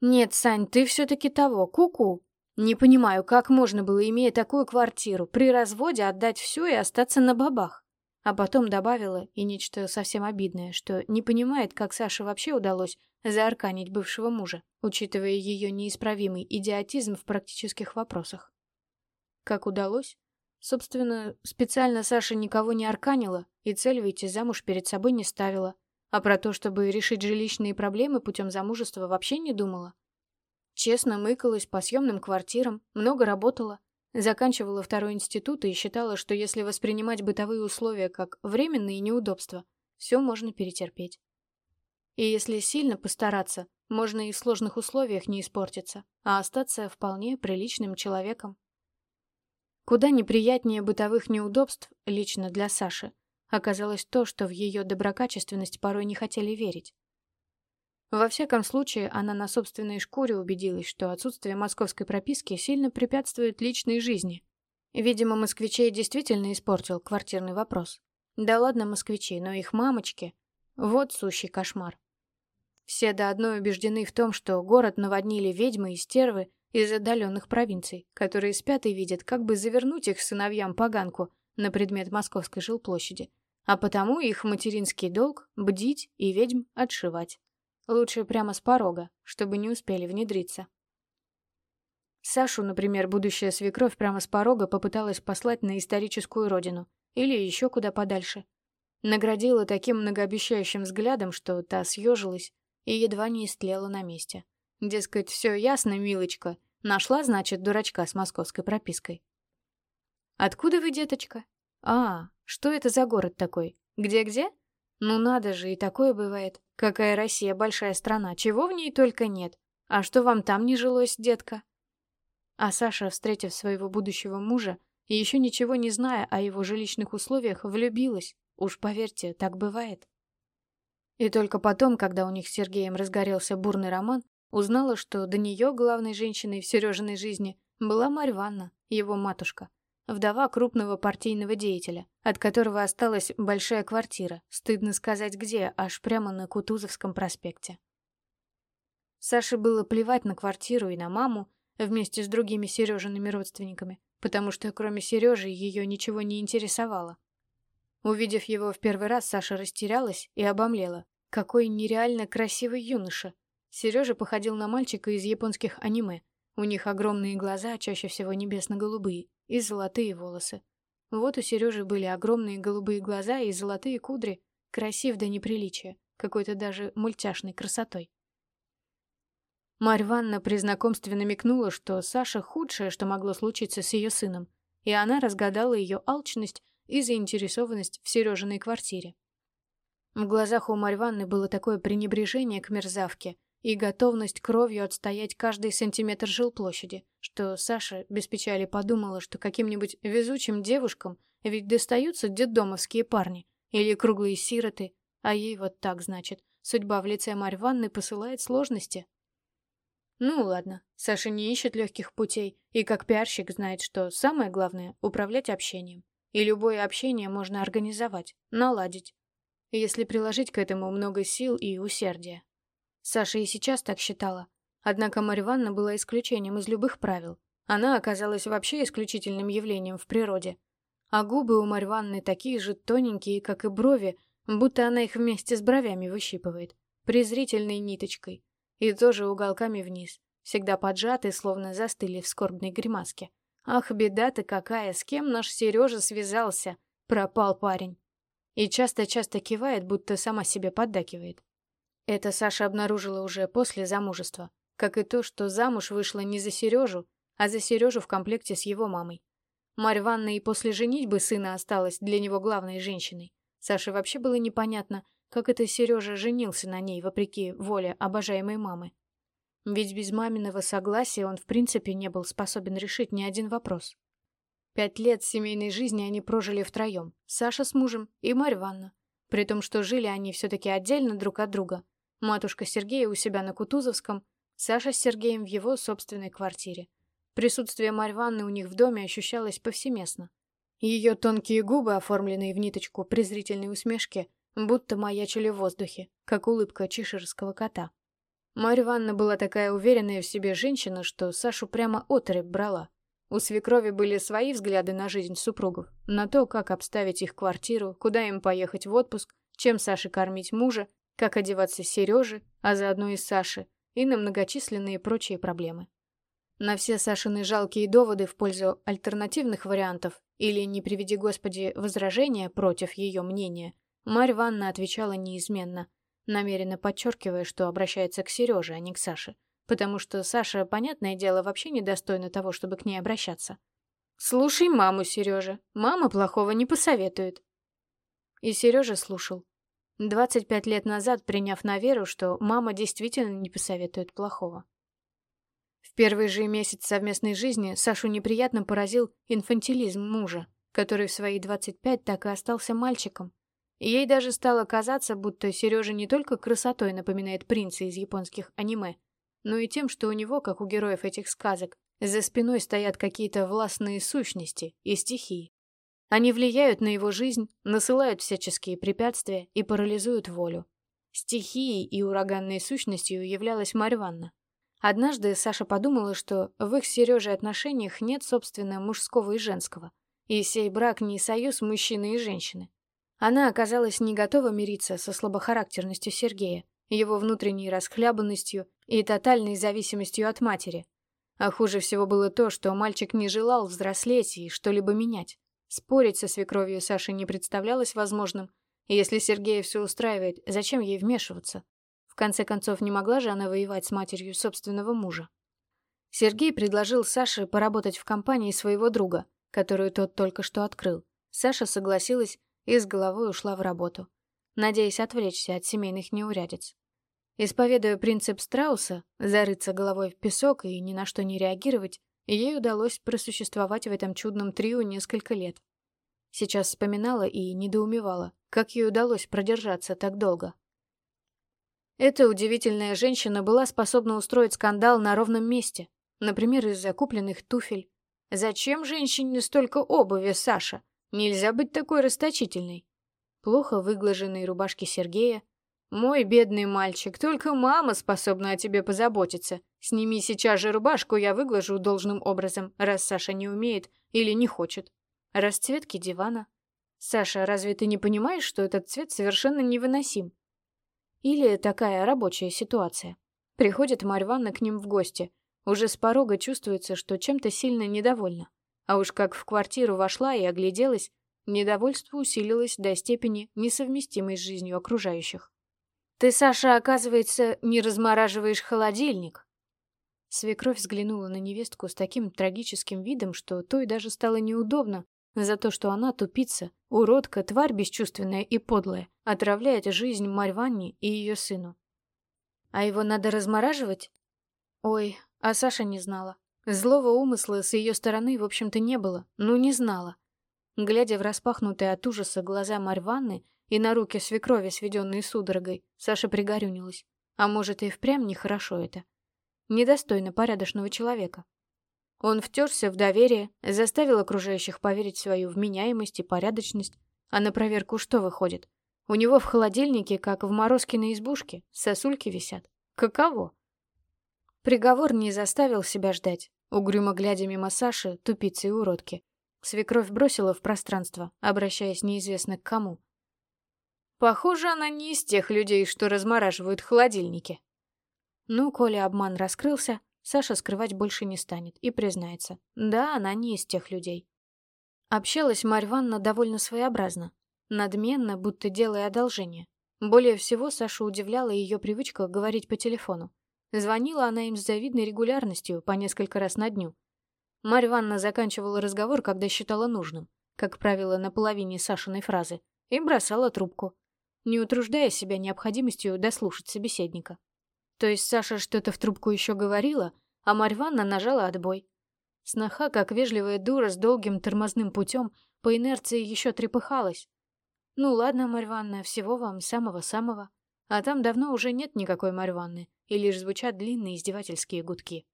«Нет, Сань, ты все-таки того, куку. -ку. Не понимаю, как можно было, имея такую квартиру, при разводе отдать все и остаться на бабах?» А потом добавила, и нечто совсем обидное, что не понимает, как Саше вообще удалось заарканить бывшего мужа, учитывая ее неисправимый идиотизм в практических вопросах. Как удалось? Собственно, специально Саша никого не арканила и цель выйти замуж перед собой не ставила. А про то, чтобы решить жилищные проблемы путем замужества, вообще не думала. Честно мыкалась по съемным квартирам, много работала, заканчивала второй институт и считала, что если воспринимать бытовые условия как временные неудобства, все можно перетерпеть. И если сильно постараться, можно и в сложных условиях не испортиться, а остаться вполне приличным человеком. Куда неприятнее бытовых неудобств, лично для Саши, оказалось то, что в ее доброкачественность порой не хотели верить. Во всяком случае, она на собственной шкуре убедилась, что отсутствие московской прописки сильно препятствует личной жизни. Видимо, москвичей действительно испортил квартирный вопрос. Да ладно москвичей, но их мамочки — вот сущий кошмар. Все до одной убеждены в том, что город наводнили ведьмы и стервы из отдаленных провинций, которые спят и видят, как бы завернуть их сыновьям поганку на предмет московской жилплощади, а потому их материнский долг — бдить и ведьм отшивать. Лучше прямо с порога, чтобы не успели внедриться. Сашу, например, будущая свекровь прямо с порога попыталась послать на историческую родину или еще куда подальше. Наградила таким многообещающим взглядом, что та съежилась и едва не истлела на месте. Дескать, все ясно, милочка. Нашла, значит, дурачка с московской пропиской. «Откуда вы, деточка?» «А, что это за город такой? Где-где?» «Ну надо же, и такое бывает. Какая Россия большая страна, чего в ней только нет. А что вам там не жилось, детка?» А Саша, встретив своего будущего мужа, и еще ничего не зная о его жилищных условиях, влюбилась. Уж поверьте, так бывает. И только потом, когда у них с Сергеем разгорелся бурный роман, узнала, что до нее главной женщиной в Сережиной жизни была Марь Ванна, его матушка, вдова крупного партийного деятеля, от которого осталась большая квартира, стыдно сказать где, аж прямо на Кутузовском проспекте. Саше было плевать на квартиру и на маму вместе с другими Сережиными родственниками, потому что кроме Сережи ее ничего не интересовало. Увидев его в первый раз, Саша растерялась и обомлела. Какой нереально красивый юноша. Сережа походил на мальчика из японских аниме. У них огромные глаза, чаще всего небесно-голубые, и золотые волосы. Вот у Сережи были огромные голубые глаза и золотые кудри, красив до неприличия, какой-то даже мультяшной красотой. Марь Ванна при знакомстве намекнула, что Саша худшее, что могло случиться с ее сыном, и она разгадала ее алчность и заинтересованность в Сережиной квартире. В глазах у Марь Ванны было такое пренебрежение к мерзавке и готовность кровью отстоять каждый сантиметр жилплощади, что Саша без печали подумала, что каким-нибудь везучим девушкам ведь достаются детдомовские парни или круглые сироты, а ей вот так, значит, судьба в лице Марь Ванны посылает сложности. Ну ладно, Саша не ищет легких путей, и как пиарщик знает, что самое главное — управлять общением. И любое общение можно организовать, наладить, если приложить к этому много сил и усердия. Саша и сейчас так считала. Однако Марья Ивановна была исключением из любых правил. Она оказалась вообще исключительным явлением в природе. А губы у Марьи Ивановны такие же тоненькие, как и брови, будто она их вместе с бровями выщипывает, презрительной ниточкой, и тоже уголками вниз, всегда поджатые, словно застыли в скорбной гримаске. Ах, беда-то какая, с кем наш Сережа связался? Пропал парень. И часто-часто кивает, будто сама себе поддакивает. Это Саша обнаружила уже после замужества, как и то, что замуж вышла не за Сережу, а за Сережу в комплекте с его мамой. Марь Ванна и после женитьбы сына осталась для него главной женщиной. Саше вообще было непонятно, как это Сережа женился на ней, вопреки воле обожаемой мамы. Ведь без маминого согласия он в принципе не был способен решить ни один вопрос. Пять лет семейной жизни они прожили втроем, Саша с мужем и Марь Ванна, при том, что жили они все-таки отдельно друг от друга. Матушка Сергея у себя на Кутузовском, Саша с Сергеем в его собственной квартире. Присутствие Марь Ванны у них в доме ощущалось повсеместно. Ее тонкие губы, оформленные в ниточку презрительной усмешки, будто маячили в воздухе, как улыбка чеширского кота. Марья Ивановна была такая уверенная в себе женщина, что Сашу прямо отрыв брала. У свекрови были свои взгляды на жизнь супругов, на то, как обставить их квартиру, куда им поехать в отпуск, чем Саше кормить мужа, как одеваться Сереже, а заодно и Саше, и на многочисленные прочие проблемы. На все Сашины жалкие доводы в пользу альтернативных вариантов или, не приведи Господи, возражения против ее мнения – Марь Ванна отвечала неизменно, намеренно подчеркивая, что обращается к Сереже, а не к Саше, потому что Саша, понятное дело, вообще недостойна того, чтобы к ней обращаться. «Слушай маму, Сережа, мама плохого не посоветует». И Сережа слушал. 25 лет назад приняв на веру, что мама действительно не посоветует плохого. В первый же месяц совместной жизни Сашу неприятно поразил инфантилизм мужа, который в свои 25 так и остался мальчиком, Ей даже стало казаться, будто Сережа не только красотой напоминает принца из японских аниме, но и тем, что у него, как у героев этих сказок, за спиной стоят какие-то властные сущности и стихии. Они влияют на его жизнь, насылают всяческие препятствия и парализуют волю. Стихией и ураганной сущностью являлась Марь Ванна. Однажды Саша подумала, что в их с Сережей отношениях нет, собственно, мужского и женского, и сей брак не союз мужчины и женщины, она оказалась не готова мириться со слабохарактерностью Сергея, его внутренней расхлябанностью и тотальной зависимостью от матери. А хуже всего было то, что мальчик не желал взрослеть и что-либо менять. Спорить со свекровью Саши не представлялось возможным, и если Сергея все устраивает, зачем ей вмешиваться? В конце концов, не могла же она воевать с матерью собственного мужа. Сергей предложил Саше поработать в компании своего друга, которую тот только что открыл. Саша согласилась и с головой ушла в работу, надеясь отвлечься от семейных неурядиц. Исповедуя принцип страуса, зарыться головой в песок и ни на что не реагировать, ей удалось просуществовать в этом чудном трио несколько лет. Сейчас вспоминала и недоумевала, как ей удалось продержаться так долго. Эта удивительная женщина была способна устроить скандал на ровном месте, например, из-за купленных туфель. Зачем женщине столько обуви, Саша? Нельзя быть такой расточительной. Плохо выглаженные рубашки Сергея. Мой бедный мальчик, только мама способна о тебе позаботиться. Сними сейчас же рубашку, я выглажу должным образом, раз Саша не умеет или не хочет. Расцветки дивана. Саша, разве ты не понимаешь, что этот цвет совершенно невыносим? Или такая рабочая ситуация. Приходит Марья Ивановна к ним в гости. Уже с порога чувствуется, что чем-то сильно недовольна. А уж как в квартиру вошла и огляделась, недовольство усилилось до степени, несовместимой с жизнью окружающих. «Ты, Саша, оказывается, не размораживаешь холодильник?» Свекровь взглянула на невестку с таким трагическим видом, что той даже стало неудобно за то, что она тупица, уродка, тварь бесчувственная и подлая, отравляет жизнь Марь Ванне и ее сыну. А его надо размораживать? Ой, а Саша не знала. Злого умысла с ее стороны, в общем-то, не было, ну не знала. Глядя в распахнутые от ужаса глаза Марь Ванны и на руки свекрови, сведенные судорогой, Саша пригорюнилась. А может, и впрямь нехорошо это. Недостойно порядочного человека. Он втерся в доверие, заставил окружающих поверить в свою вменяемость и порядочность. А на проверку что выходит? У него в холодильнике, как в Морозкиной избушке, сосульки висят. Каково? Приговор не заставил себя ждать. Угрюмо глядя мимо Саши, тупицы и уродки. Свекровь бросила в пространство, обращаясь неизвестно к кому. Похоже, она не из тех людей, что размораживают холодильники. Ну, коли обман раскрылся, Саша скрывать больше не станет и признается. Да, она не из тех людей. Общалась Марь Ванна довольно своеобразно. Надменно, будто делая одолжение. Более всего Саша удивляла ее привычка говорить по телефону. Звонила она им с завидной регулярностью, по несколько раз на дню. Марья Ивановна заканчивала разговор, когда считала нужным, как правило, на половине Сашиной фразы, и бросала трубку, не утруждая себя необходимостью дослушать собеседника. То есть Саша что-то в трубку еще говорила, а Марьванна нажала отбой. Сноха, как вежливая дура с долгим тормозным путем, по инерции еще трепыхалась. Ну ладно, Марьванна, всего вам самого-самого. А там давно уже нет никакой Марьванны, и лишь звучат длинные издевательские гудки.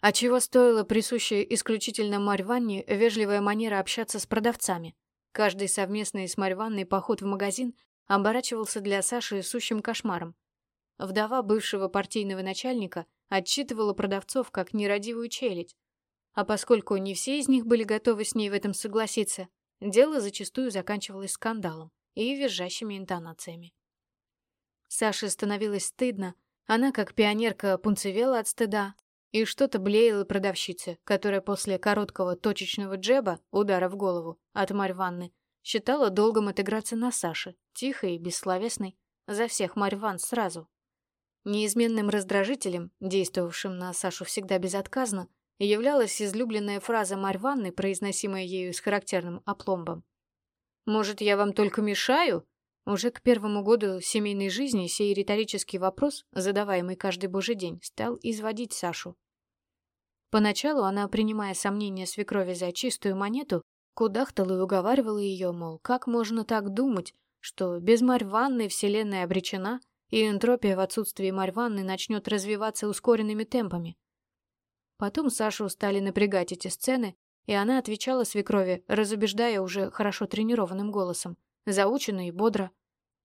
А чего стоила присущая исключительно Марьванне вежливая манера общаться с продавцами? Каждый совместный с Марьванной поход в магазин оборачивался для Саши сущим кошмаром. Вдова бывшего партийного начальника отчитывала продавцов как нерадивую челядь. А поскольку не все из них были готовы с ней в этом согласиться, дело зачастую заканчивалось скандалом и визжащими интонациями. Саше становилось стыдно, она, как пионерка, пунцевела от стыда и что-то блеяла продавщице, которая после короткого точечного джеба, удара в голову, от Марь Ванны, считала долгом отыграться на Саше, тихой и бессловесной, за всех Марь Ван сразу. Неизменным раздражителем, действовавшим на Сашу всегда безотказно, являлась излюбленная фраза Марь Ванны, произносимая ею с характерным опломбом. «Может, я вам только мешаю?» Уже к первому году семейной жизни сей риторический вопрос, задаваемый каждый божий день, стал изводить Сашу. Поначалу она, принимая сомнения свекрови за чистую монету, кудахтала и уговаривала ее, мол, как можно так думать, что без Марь Ванны вселенная обречена, и энтропия в отсутствии Марьванны начнет развиваться ускоренными темпами. Потом Сашу стали напрягать эти сцены, и она отвечала свекрови, разубеждая уже хорошо тренированным голосом, заученно и бодро.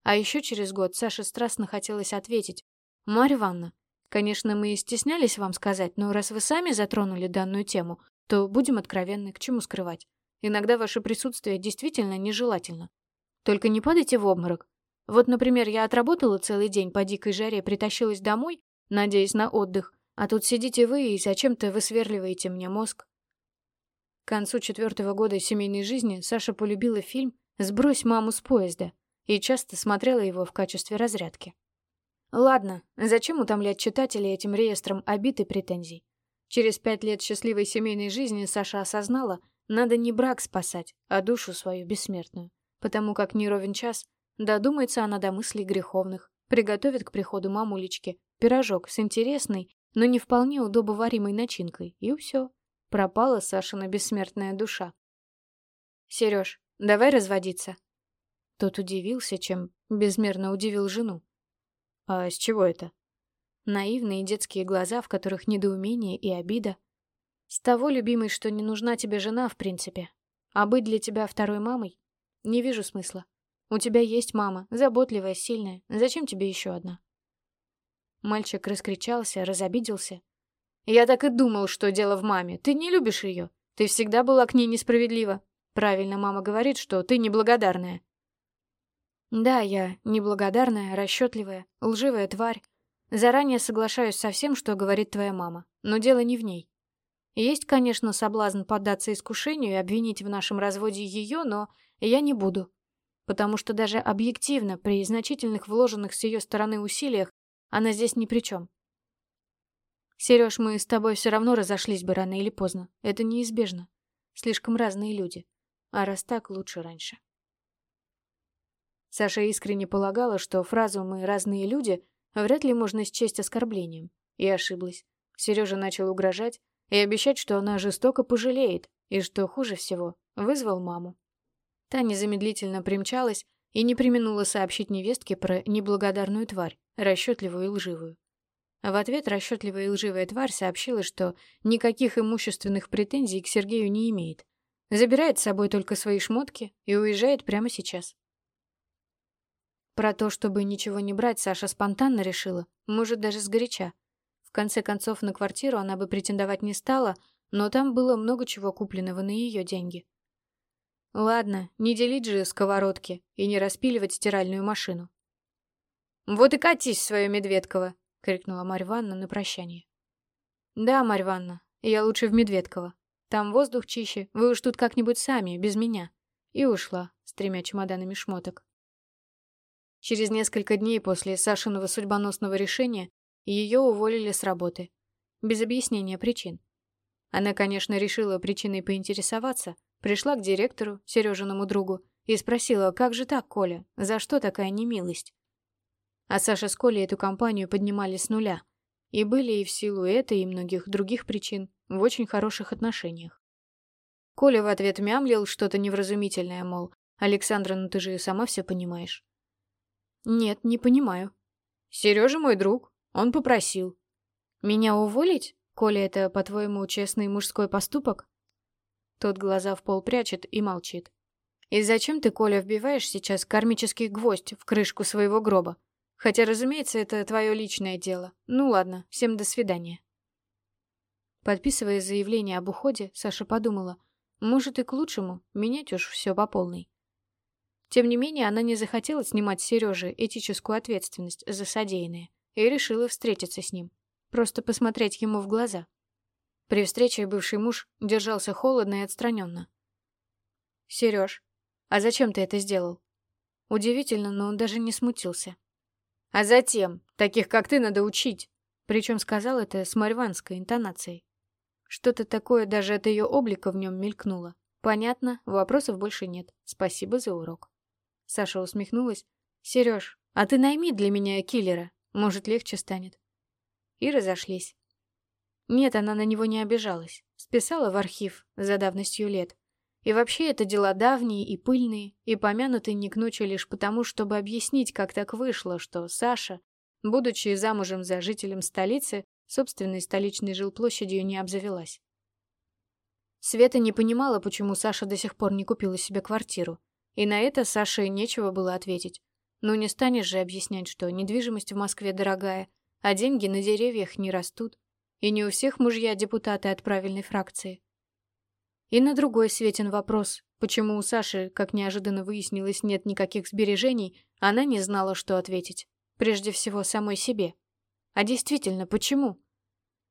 А еще через год Саше страстно хотелось ответить. «Марья Ивановна, конечно, мы и стеснялись вам сказать, но раз вы сами затронули данную тему, то будем откровенны, к чему скрывать. Иногда ваше присутствие действительно нежелательно. Только не падайте в обморок, вот, например, я отработала целый день по дикой жаре, притащилась домой, надеясь на отдых, а тут сидите вы и зачем-то высверливаете мне мозг. К концу четвертого года семейной жизни Саша полюбила фильм «Сбрось маму с поезда» и часто смотрела его в качестве разрядки. Ладно, зачем утомлять читателей этим реестром обид и претензий? Через пять лет счастливой семейной жизни Саша осознала, надо не брак спасать, а душу свою бессмертную, потому как не ровен час Додумается она до мыслей греховных, приготовит к приходу мамулечки пирожок с интересной, но не вполне удобоваримой начинкой, и все. Пропала Сашина бессмертная душа. «Сереж, давай разводиться». Тот удивился, чем безмерно удивил жену. «А с чего это?» Наивные детские глаза, в которых недоумение и обида. «С того, любимый, что не нужна тебе жена, в принципе. А быть для тебя второй мамой? Не вижу смысла. У тебя есть мама, заботливая, сильная. Зачем тебе еще одна?» Мальчик раскричался, разобиделся. «Я так и думал, что дело в маме. Ты не любишь ее. Ты всегда была к ней несправедлива. Правильно мама говорит, что ты неблагодарная». Да, я неблагодарная, расчетливая, лживая тварь. Заранее соглашаюсь со всем, что говорит твоя мама, но дело не в ней. Есть, конечно, соблазн поддаться искушению и обвинить в нашем разводе ее, но я не буду. Потому что даже объективно, при значительных вложенных с ее стороны усилиях, она здесь ни при чем. Сереж, мы с тобой все равно разошлись бы рано или поздно. Это неизбежно. Слишком разные люди. А раз так, лучше раньше. Саша искренне полагала, что фразу «мы разные люди» вряд ли можно счесть оскорблением. И ошиблась. Сережа начал угрожать и обещать, что она жестоко пожалеет, и что хуже всего, вызвал маму. Та незамедлительно примчалась и не применула сообщить невестке про неблагодарную тварь, расчетливую и лживую. В ответ расчетливая и лживая тварь сообщила, что никаких имущественных претензий к Сергею не имеет. Забирает с собой только свои шмотки и уезжает прямо сейчас. Про то, чтобы ничего не брать, Саша спонтанно решила, может, даже сгоряча. В конце концов, на квартиру она бы претендовать не стала, но там было много чего купленного на ее деньги. Ладно, не делить же сковородки и не распиливать стиральную машину. «Вот и катись, свое Медведково!» — крикнула Марь Ванна на прощание. «Да, Марь Ванна, я лучше в Медведково. Там воздух чище, вы уж тут как-нибудь сами, без меня». И ушла с тремя чемоданами шмоток. Через несколько дней после Сашиного судьбоносного решения ее уволили с работы. Без объяснения причин. Она, конечно, решила причиной поинтересоваться, Пришла к директору, Сережиному другу, и спросила, как же так, Коля, за что такая немилость? А Саша с Колей эту компанию поднимали с нуля. И были и в силу этой, и многих других причин в очень хороших отношениях. Коля в ответ мямлил что-то невразумительное, мол, «Александра, ну ты же сама все понимаешь». «Нет, не понимаю». «Сережа мой друг, он попросил». «Меня уволить? Коля, это, по-твоему, честный мужской поступок?» Тот глаза в пол прячет и молчит. «И зачем ты, Коля, вбиваешь сейчас кармический гвоздь в крышку своего гроба? Хотя, разумеется, это твое личное дело. Ну ладно, всем до свидания». Подписывая заявление об уходе, Саша подумала, может и к лучшему, менять уж все по полной. Тем не менее, она не захотела снимать с Сережи этическую ответственность за содеянное и решила встретиться с ним, просто посмотреть ему в глаза. При встрече бывший муж держался холодно и отстраненно. «Сереж, а зачем ты это сделал?» Удивительно, но он даже не смутился. «А затем, таких как ты надо учить!» Причем сказал это с марьванской интонацией. Что-то такое даже от ее облика в нем мелькнуло. Понятно, вопросов больше нет. Спасибо за урок. Саша усмехнулась. «Сереж, а ты найми для меня киллера. Может, легче станет». И разошлись. Нет, она на него не обижалась. Списала в архив за давностью лет. И вообще это дела давние и пыльные, и помянутые не к ночи лишь потому, чтобы объяснить, как так вышло, что Саша, будучи замужем за жителем столицы, собственной столичной жилплощадью не обзавелась. Света не понимала, почему Саша до сих пор не купила себе квартиру. И на это Саше нечего было ответить. Ну не станешь же объяснять, что недвижимость в Москве дорогая, а деньги на деревьях не растут. И не у всех мужья депутаты от правильной фракции. И на другой Светин вопрос, почему у Саши, как неожиданно выяснилось, нет никаких сбережений, она не знала, что ответить. Прежде всего, самой себе. А действительно, почему?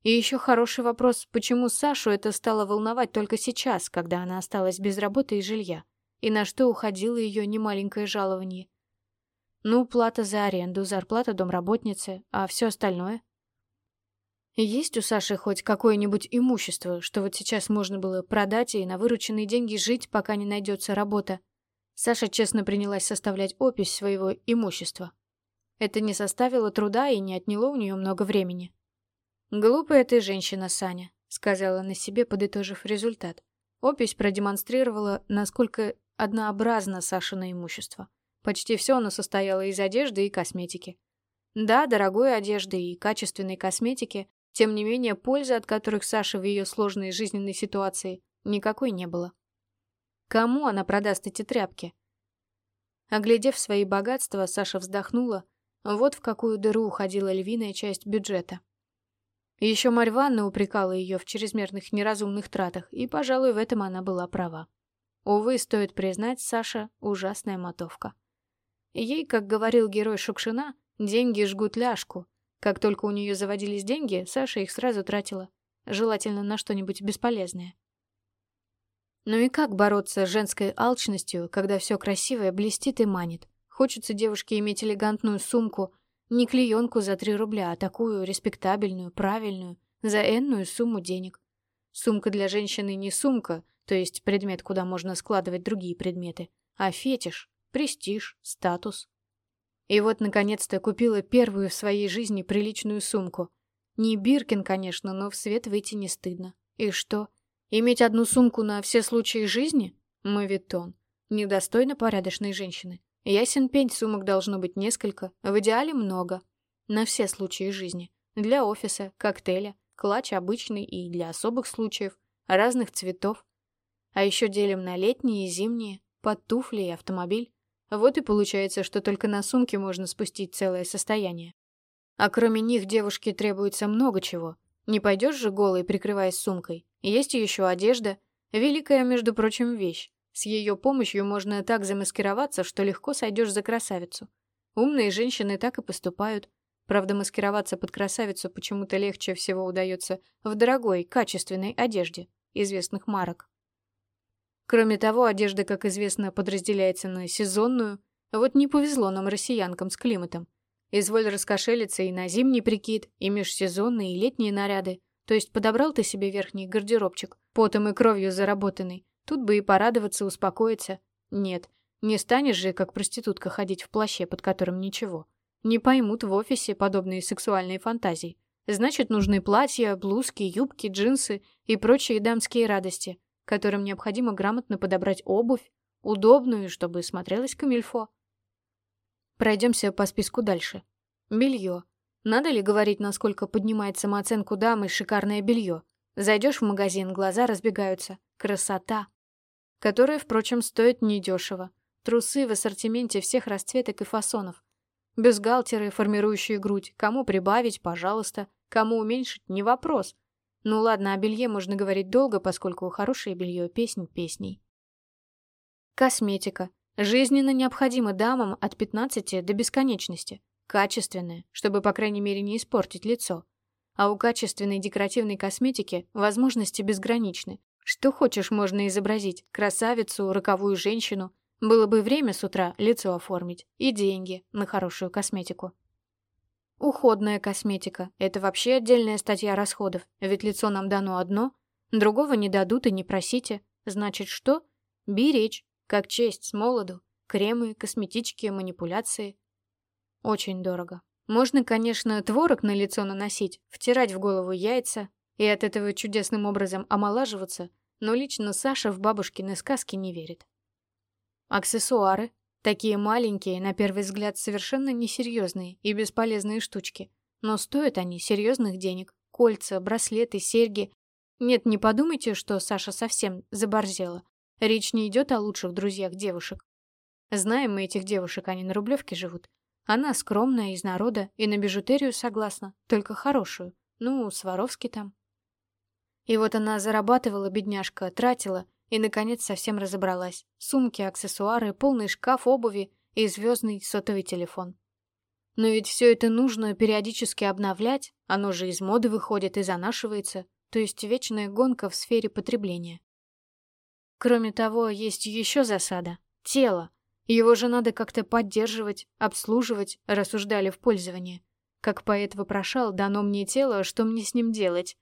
И еще хороший вопрос, почему Сашу это стало волновать только сейчас, когда она осталась без работы и жилья, и на что уходило ее немаленькое жалование. Ну, плата за аренду, зарплата домработницы, а все остальное — есть у Саши хоть какое-нибудь имущество, что вот сейчас можно было продать и на вырученные деньги жить, пока не найдется работа? Саша честно принялась составлять опись своего имущества. Это не составило труда и не отняло у нее много времени. «Глупая ты женщина, Саня», — сказала на себе, подытожив результат. Опись продемонстрировала, насколько однообразно Сашино имущество. Почти все оно состояло из одежды и косметики. Да, дорогой одежды и качественной косметики, тем не менее, пользы от которых Саше в ее сложной жизненной ситуации никакой не было. Кому она продаст эти тряпки? Оглядев свои богатства, Саша вздохнула. Вот в какую дыру уходила львиная часть бюджета. Еще Марь Ванна упрекала ее в чрезмерных неразумных тратах, и, пожалуй, в этом она была права. Увы, стоит признать, Саша — ужасная мотовка. Ей, как говорил герой Шукшина, деньги жгут ляжку. Как только у нее заводились деньги, Саша их сразу тратила. Желательно на что-нибудь бесполезное. Ну и как бороться с женской алчностью, когда все красивое блестит и манит? Хочется девушке иметь элегантную сумку, не клеенку за 3 рубля, а такую респектабельную, правильную, за энную сумму денег. Сумка для женщины не сумка, то есть предмет, куда можно складывать другие предметы, а фетиш, престиж, статус. И вот, наконец-то, купила первую в своей жизни приличную сумку. Не Биркин, конечно, но в свет выйти не стыдно. И что? Иметь одну сумку на все случаи жизни? Мавитон. Недостойно порядочной женщины. Ясен пень, сумок должно быть несколько, в идеале много. На все случаи жизни. Для офиса, коктейля, клатч обычный и для особых случаев, разных цветов. А еще делим на летние и зимние, под туфли и автомобиль. Вот и получается, что только на сумке можно спустить целое состояние. А кроме них девушке требуется много чего. Не пойдешь же голой, прикрываясь сумкой. Есть еще одежда, великая, между прочим, вещь. С ее помощью можно так замаскироваться, что легко сойдешь за красавицу. Умные женщины так и поступают. Правда, маскироваться под красавицу почему-то легче всего удается в дорогой, качественной одежде известных марок. Кроме того, одежда, как известно, подразделяется на сезонную. Вот не повезло нам, россиянкам, с климатом. Изволь раскошелиться и на зимний прикид, и межсезонные, и летние наряды. То есть подобрал ты себе верхний гардеробчик, потом и кровью заработанный. Тут бы и порадоваться, успокоиться. Нет, не станешь же, как проститутка, ходить в плаще, под которым ничего. Не поймут в офисе подобные сексуальные фантазии. Значит, нужны платья, блузки, юбки, джинсы и прочие дамские радости которым необходимо грамотно подобрать обувь, удобную, чтобы смотрелась камильфо. Пройдемся по списку дальше. Белье. Надо ли говорить, насколько поднимает самооценку дамы шикарное белье? Зайдешь в магазин, глаза разбегаются. Красота. Которая, впрочем, стоит недешево. Трусы в ассортименте всех расцветок и фасонов. Бюстгальтеры, формирующие грудь. Кому прибавить, пожалуйста. Кому уменьшить, не вопрос. Ну ладно, о белье можно говорить долго, поскольку хорошее белье – песнь песней. Косметика. Жизненно необходима дамам от 15 до бесконечности. Качественная, чтобы, по крайней мере, не испортить лицо. А у качественной декоративной косметики возможности безграничны. Что хочешь можно изобразить. Красавицу, роковую женщину. Было бы время с утра лицо оформить. И деньги на хорошую косметику. Уходная косметика – это вообще отдельная статья расходов, ведь лицо нам дано одно, другого не дадут и не просите. Значит, что? Беречь, как честь с молоду, кремы, косметички, манипуляции. Очень дорого. Можно, конечно, творог на лицо наносить, втирать в голову яйца и от этого чудесным образом омолаживаться, но лично Саша в бабушкины сказки не верит. Аксессуары, Такие маленькие, на первый взгляд, совершенно несерьезные и бесполезные штучки. Но стоят они серьезных денег. Кольца, браслеты, серьги. Нет, не подумайте, что Саша совсем заборзела. Речь не идет о лучших друзьях девушек. Знаем мы этих девушек, они на Рублевке живут. Она скромная, из народа, и на бижутерию согласна, только хорошую. Ну, Сваровски там. И вот она зарабатывала, бедняжка, тратила, и, наконец, совсем разобралась. Сумки, аксессуары, полный шкаф обуви и звездный сотовый телефон. Но ведь все это нужно периодически обновлять, оно же из моды выходит и занашивается, то есть вечная гонка в сфере потребления. Кроме того, есть еще засада – тело. Его же надо как-то поддерживать, обслуживать, рассуждали в пользовании. Как поэт вопрошал, дано мне тело, что мне с ним делать?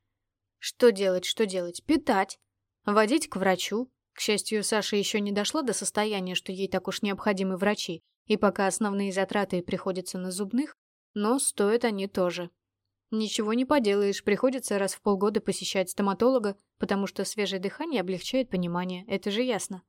Что делать, что делать? Питать. Водить к врачу. К счастью, Саша еще не дошла до состояния, что ей так уж необходимы врачи, и пока основные затраты приходятся на зубных, но стоят они тоже. Ничего не поделаешь, приходится раз в полгода посещать стоматолога, потому что свежее дыхание облегчает понимание, это же ясно.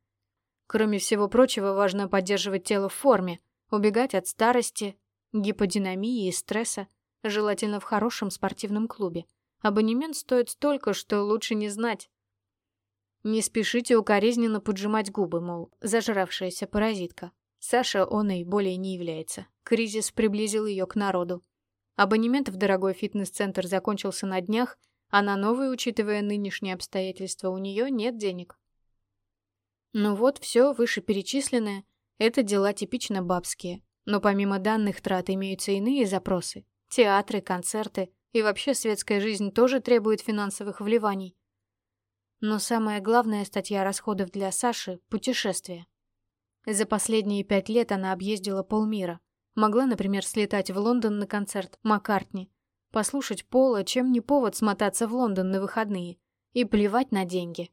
Кроме всего прочего, важно поддерживать тело в форме, убегать от старости, гиподинамии и стресса, желательно в хорошем спортивном клубе. Абонемент стоит столько, что лучше не знать, не спешите укоризненно поджимать губы, мол, зажравшаяся паразитка. Саша он и более не является. Кризис приблизил ее к народу. Абонемент в дорогой фитнес-центр закончился на днях, а на новый, учитывая нынешние обстоятельства, у нее нет денег. Ну вот, все вышеперечисленное – это дела типично бабские. Но помимо данных трат имеются иные запросы. Театры, концерты и вообще светская жизнь тоже требует финансовых вливаний. Но самая главная статья расходов для Саши – путешествия. За последние пять лет она объездила полмира. Могла, например, слетать в Лондон на концерт Маккартни, послушать Пола, чем не повод смотаться в Лондон на выходные, и плевать на деньги.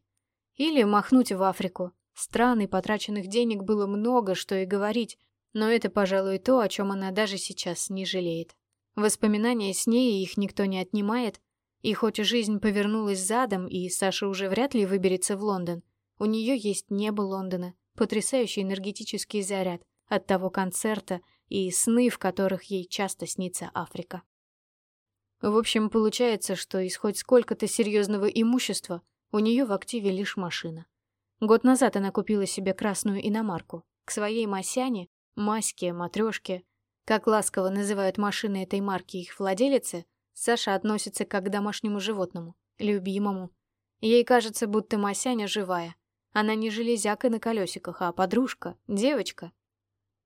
Или махнуть в Африку. Стран и потраченных денег было много, что и говорить, но это, пожалуй, то, о чем она даже сейчас не жалеет. Воспоминания с ней их никто не отнимает, и хоть жизнь повернулась задом, и Саша уже вряд ли выберется в Лондон, у нее есть небо Лондона, потрясающий энергетический заряд от того концерта и сны, в которых ей часто снится Африка. В общем, получается, что из хоть сколько-то серьезного имущества у нее в активе лишь машина. Год назад она купила себе красную иномарку. К своей Масяне, Маське, Матрешке, как ласково называют машины этой марки их владелицы, Саша относится как к домашнему животному, любимому. Ей кажется, будто Масяня живая. Она не железяка на колесиках, а подружка, девочка.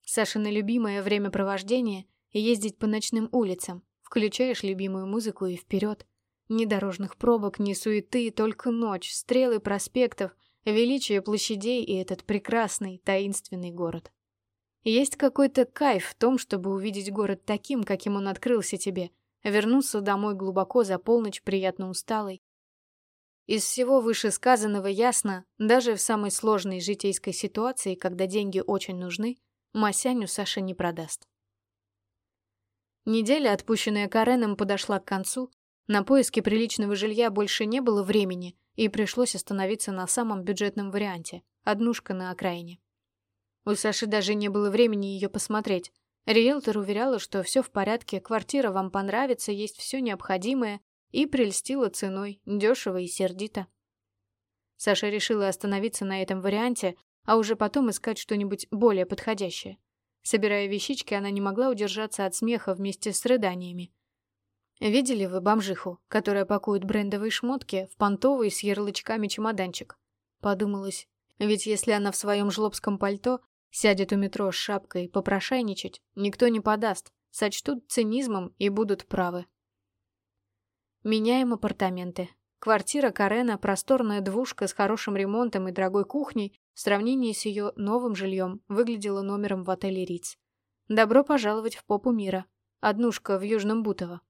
Сашина любимое времяпровождение — ездить по ночным улицам, Включаешь любимую музыку и вперед. Ни дорожных пробок, ни суеты, только ночь, стрелы проспектов, величие площадей и этот прекрасный, таинственный город. Есть какой-то кайф в том, чтобы увидеть город таким, каким он открылся тебе, вернуться домой глубоко за полночь, приятно усталой. Из всего вышесказанного ясно, даже в самой сложной житейской ситуации, когда деньги очень нужны, Масяню Саша не продаст. Неделя, отпущенная Кареном, подошла к концу. На поиски приличного жилья больше не было времени, и пришлось остановиться на самом бюджетном варианте – однушка на окраине. У Саши даже не было времени ее посмотреть. Риэлтор уверяла, что все в порядке, квартира вам понравится, есть все необходимое, и прельстила ценой, дешево и сердито. Саша решила остановиться на этом варианте, а уже потом искать что-нибудь более подходящее. Собирая вещички, она не могла удержаться от смеха вместе с рыданиями. Видели вы бомжиху, которая пакует брендовые шмотки в понтовый с ярлычками чемоданчик? Подумалось, ведь если она в своем жлобском пальто сядет у метро с шапкой попрошайничать, никто не подаст, сочтут цинизмом и будут правы. Меняем апартаменты. Квартира Карена, просторная двушка с хорошим ремонтом и дорогой кухней, в сравнении с ее новым жильем выглядела номером в отеле Риц. Добро пожаловать в попу мира. Однушка в Южном Бутово.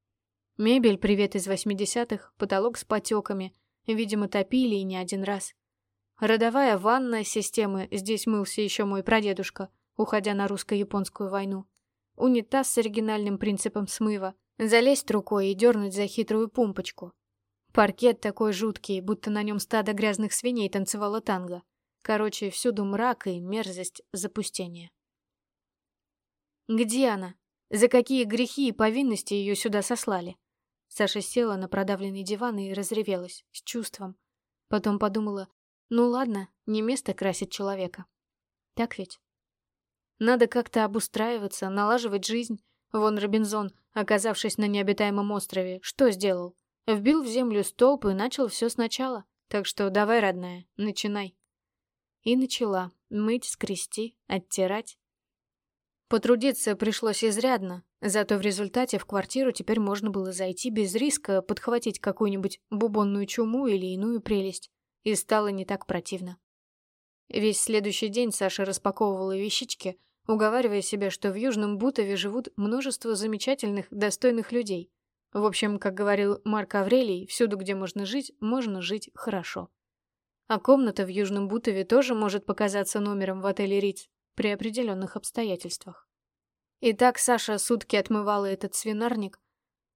Мебель, привет из 80-х, потолок с потеками. Видимо, топили и не один раз. Родовая ванна системы, здесь мылся еще мой прадедушка, уходя на русско-японскую войну. Унитаз с оригинальным принципом смыва. Залезть рукой и дернуть за хитрую пумпочку. Паркет такой жуткий, будто на нем стадо грязных свиней танцевало танго. Короче, всюду мрак и мерзость запустения. Где она? За какие грехи и повинности ее сюда сослали? Саша села на продавленный диван и разревелась, с чувством. Потом подумала, ну ладно, не место красить человека. Так ведь? Надо как-то обустраиваться, налаживать жизнь. Вон Робинзон, оказавшись на необитаемом острове, что сделал? Вбил в землю столб и начал все сначала. Так что давай, родная, начинай. И начала мыть, скрести, оттирать. Потрудиться пришлось изрядно, зато в результате в квартиру теперь можно было зайти без риска подхватить какую-нибудь бубонную чуму или иную прелесть, и стало не так противно. Весь следующий день Саша распаковывала вещички, уговаривая себя, что в Южном Бутове живут множество замечательных, достойных людей. В общем, как говорил Марк Аврелий, всюду, где можно жить, можно жить хорошо. А комната в Южном Бутове тоже может показаться номером в отеле Риц при определенных обстоятельствах. И так Саша сутки отмывала этот свинарник,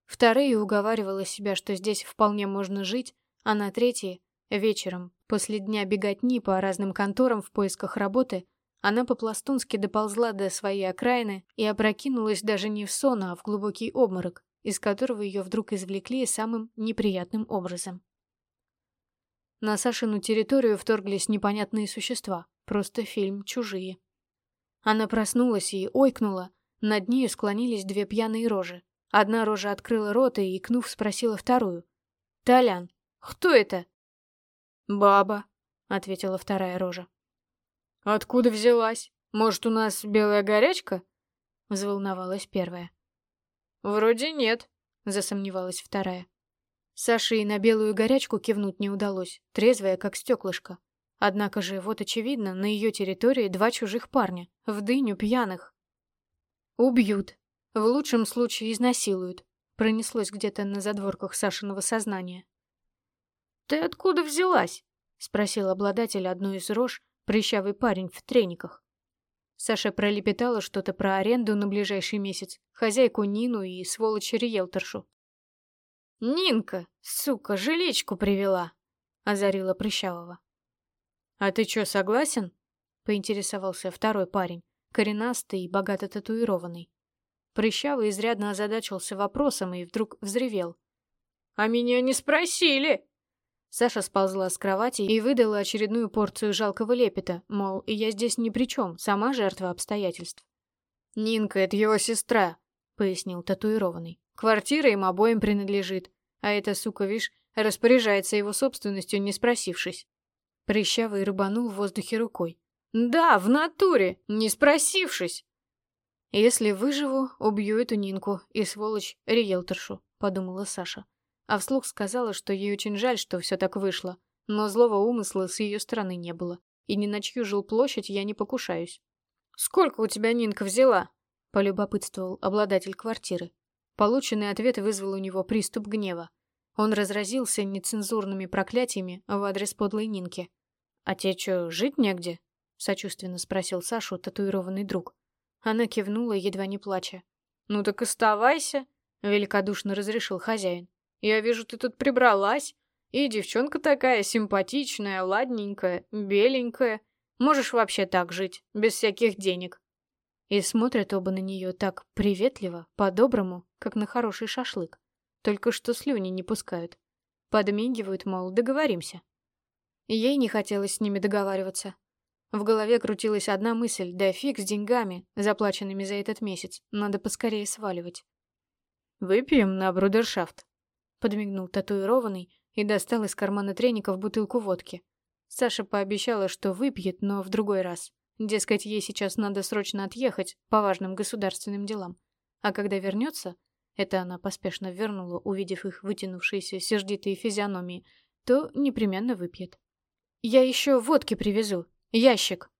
вторые уговаривала себя, что здесь вполне можно жить, а на третьи, вечером, после дня беготни по разным конторам в поисках работы, она по-пластунски доползла до своей окраины и опрокинулась даже не в сон, а в глубокий обморок, из которого ее вдруг извлекли самым неприятным образом. На Сашину территорию вторглись непонятные существа. Просто фильм «Чужие». Она проснулась и ойкнула. Над нею склонились две пьяные рожи. Одна рожа открыла рот и, икнув, спросила вторую. «Толян, кто это?» «Баба», — ответила вторая рожа. «Откуда взялась? Может, у нас белая горячка?» — взволновалась первая. «Вроде нет», — засомневалась вторая. Саше и на белую горячку кивнуть не удалось, трезвая, как стеклышко. Однако же, вот очевидно, на ее территории два чужих парня, в дыню пьяных. «Убьют. В лучшем случае изнасилуют», — пронеслось где-то на задворках Сашиного сознания. «Ты откуда взялась?» — спросил обладатель одной из рож, прыщавый парень в трениках. Саша пролепетала что-то про аренду на ближайший месяц, хозяйку Нину и сволочь-риэлторшу. «Нинка, сука, жиличку привела!» — озарила Прыщавого. «А ты чё, согласен?» — поинтересовался второй парень, коренастый и богато татуированный. Прыщавый изрядно озадачился вопросом и вдруг взревел. «А меня не спросили!» Саша сползла с кровати и выдала очередную порцию жалкого лепета, мол, я здесь ни при чем, сама жертва обстоятельств. «Нинка — это его сестра», — пояснил татуированный. «Квартира им обоим принадлежит, а эта сука, вишь, распоряжается его собственностью, не спросившись». Прыщавый рубанул в воздухе рукой. «Да, в натуре, не спросившись!» «Если выживу, убью эту Нинку и, сволочь, риэлторшу», — подумала Саша а вслух сказала, что ей очень жаль, что все так вышло, но злого умысла с ее стороны не было, и ни на чью жилплощадь я не покушаюсь. «Сколько у тебя Нинка взяла?» — полюбопытствовал обладатель квартиры. Полученный ответ вызвал у него приступ гнева. Он разразился нецензурными проклятиями в адрес подлой Нинки. «А тебе что, жить негде?» — сочувственно спросил Сашу татуированный друг. Она кивнула, едва не плача. «Ну так оставайся», — великодушно разрешил хозяин. Я вижу, ты тут прибралась. И девчонка такая симпатичная, ладненькая, беленькая. Можешь вообще так жить, без всяких денег. И смотрят оба на нее так приветливо, по-доброму, как на хороший шашлык. Только что слюни не пускают. Подмигивают, мол, договоримся. Ей не хотелось с ними договариваться. В голове крутилась одна мысль, да фиг с деньгами, заплаченными за этот месяц, надо поскорее сваливать. «Выпьем на брудершафт», подмигнул татуированный и достал из кармана треников бутылку водки. Саша пообещала, что выпьет, но в другой раз. Дескать, ей сейчас надо срочно отъехать по важным государственным делам. А когда вернется, это она поспешно вернула, увидев их вытянувшиеся сердитые физиономии, то непременно выпьет. «Я еще водки привезу. Ящик!»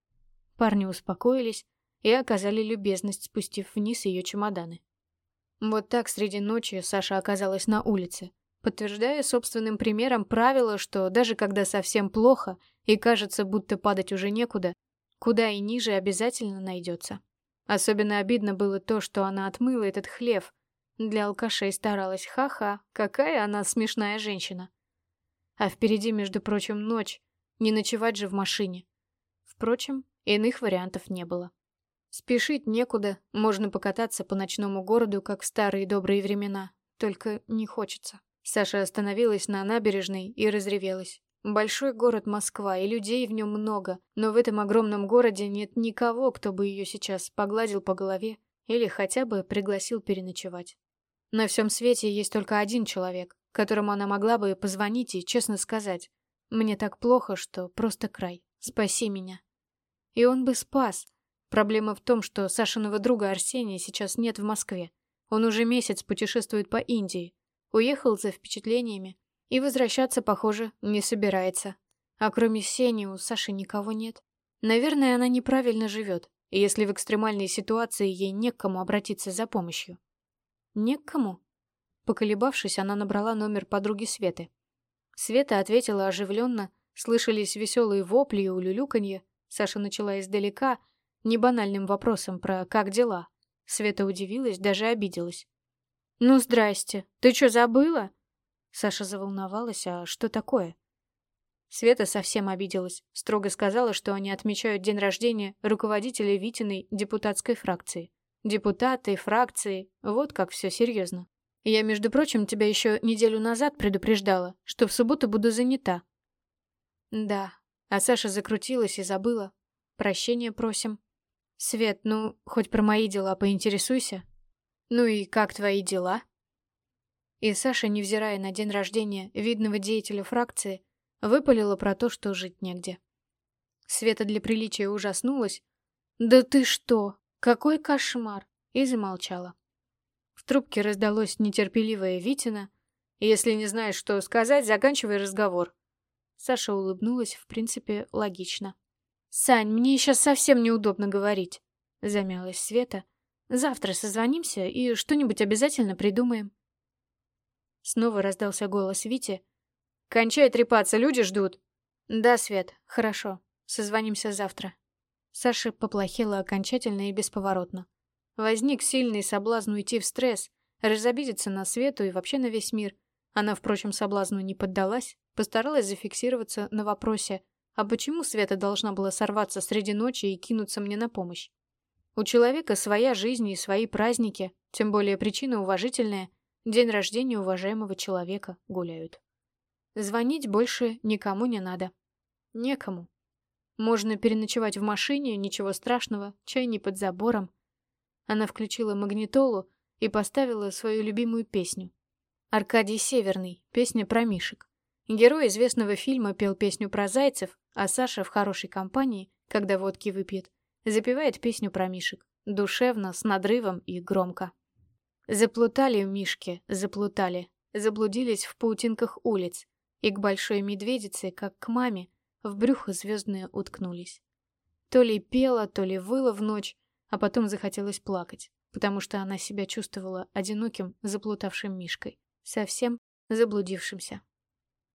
Парни успокоились и оказали любезность, спустив вниз ее чемоданы. Вот так среди ночи Саша оказалась на улице, подтверждая собственным примером правило, что даже когда совсем плохо и кажется, будто падать уже некуда, куда и ниже обязательно найдется. Особенно обидно было то, что она отмыла этот хлев. Для алкашей старалась. Ха-ха, какая она смешная женщина. А впереди, между прочим, ночь. Не ночевать же в машине. Впрочем, иных вариантов не было. Спешить некуда, можно покататься по ночному городу, как в старые добрые времена. Только не хочется. Саша остановилась на набережной и разревелась. Большой город Москва, и людей в нем много, но в этом огромном городе нет никого, кто бы ее сейчас погладил по голове или хотя бы пригласил переночевать. На всем свете есть только один человек, которому она могла бы позвонить и честно сказать «Мне так плохо, что просто край. Спаси меня». И он бы спас, Проблема в том, что Сашиного друга Арсения сейчас нет в Москве. Он уже месяц путешествует по Индии. Уехал за впечатлениями. И возвращаться, похоже, не собирается. А кроме Сени у Саши никого нет. Наверное, она неправильно живет, если в экстремальной ситуации ей не к кому обратиться за помощью. Не к кому? Поколебавшись, она набрала номер подруги Светы. Света ответила оживленно, слышались веселые вопли и улюлюканье. Саша начала издалека, не банальным вопросом про «как дела?». Света удивилась, даже обиделась. «Ну, здрасте. Ты что, забыла?» Саша заволновалась, а что такое? Света совсем обиделась, строго сказала, что они отмечают день рождения руководителя Витиной депутатской фракции. Депутаты, фракции, вот как все серьезно. Я, между прочим, тебя еще неделю назад предупреждала, что в субботу буду занята. Да, а Саша закрутилась и забыла. Прощения просим. Свет, ну, хоть про мои дела поинтересуйся. Ну и как твои дела? И Саша, невзирая на день рождения видного деятеля фракции, выпалила про то, что жить негде. Света для приличия ужаснулась. «Да ты что? Какой кошмар! и замолчала. В трубке раздалось нетерпеливое Витина. «Если не знаешь, что сказать, заканчивай разговор». Саша улыбнулась, в принципе, логично. «Сань, мне сейчас совсем неудобно говорить», — замялась Света. «Завтра созвонимся и что-нибудь обязательно придумаем». Снова раздался голос Вити. «Кончай трепаться, люди ждут». «Да, Свет, хорошо. Созвонимся завтра». Саша поплохела окончательно и бесповоротно. Возник сильный соблазн уйти в стресс, разобидеться на Свету и вообще на весь мир. Она, впрочем, соблазну не поддалась, постаралась зафиксироваться на вопросе, а почему Света должна была сорваться среди ночи и кинуться мне на помощь? У человека своя жизнь и свои праздники, тем более причина уважительная, день рождения уважаемого человека гуляют. Звонить больше никому не надо. Некому. Можно переночевать в машине, ничего страшного, чай не под забором. Она включила магнитолу и поставила свою любимую песню. Аркадий Северный, песня про мишек. Герой известного фильма пел песню про зайцев, а Саша в хорошей компании, когда водки выпьет, запевает песню про мишек. Душевно, с надрывом и громко. Заплутали мишки, заплутали. Заблудились в паутинках улиц. И к большой медведице, как к маме, в брюхо звездные уткнулись. То ли пела, то ли выла в ночь, а потом захотелось плакать, потому что она себя чувствовала одиноким, заплутавшим мишкой, совсем заблудившимся.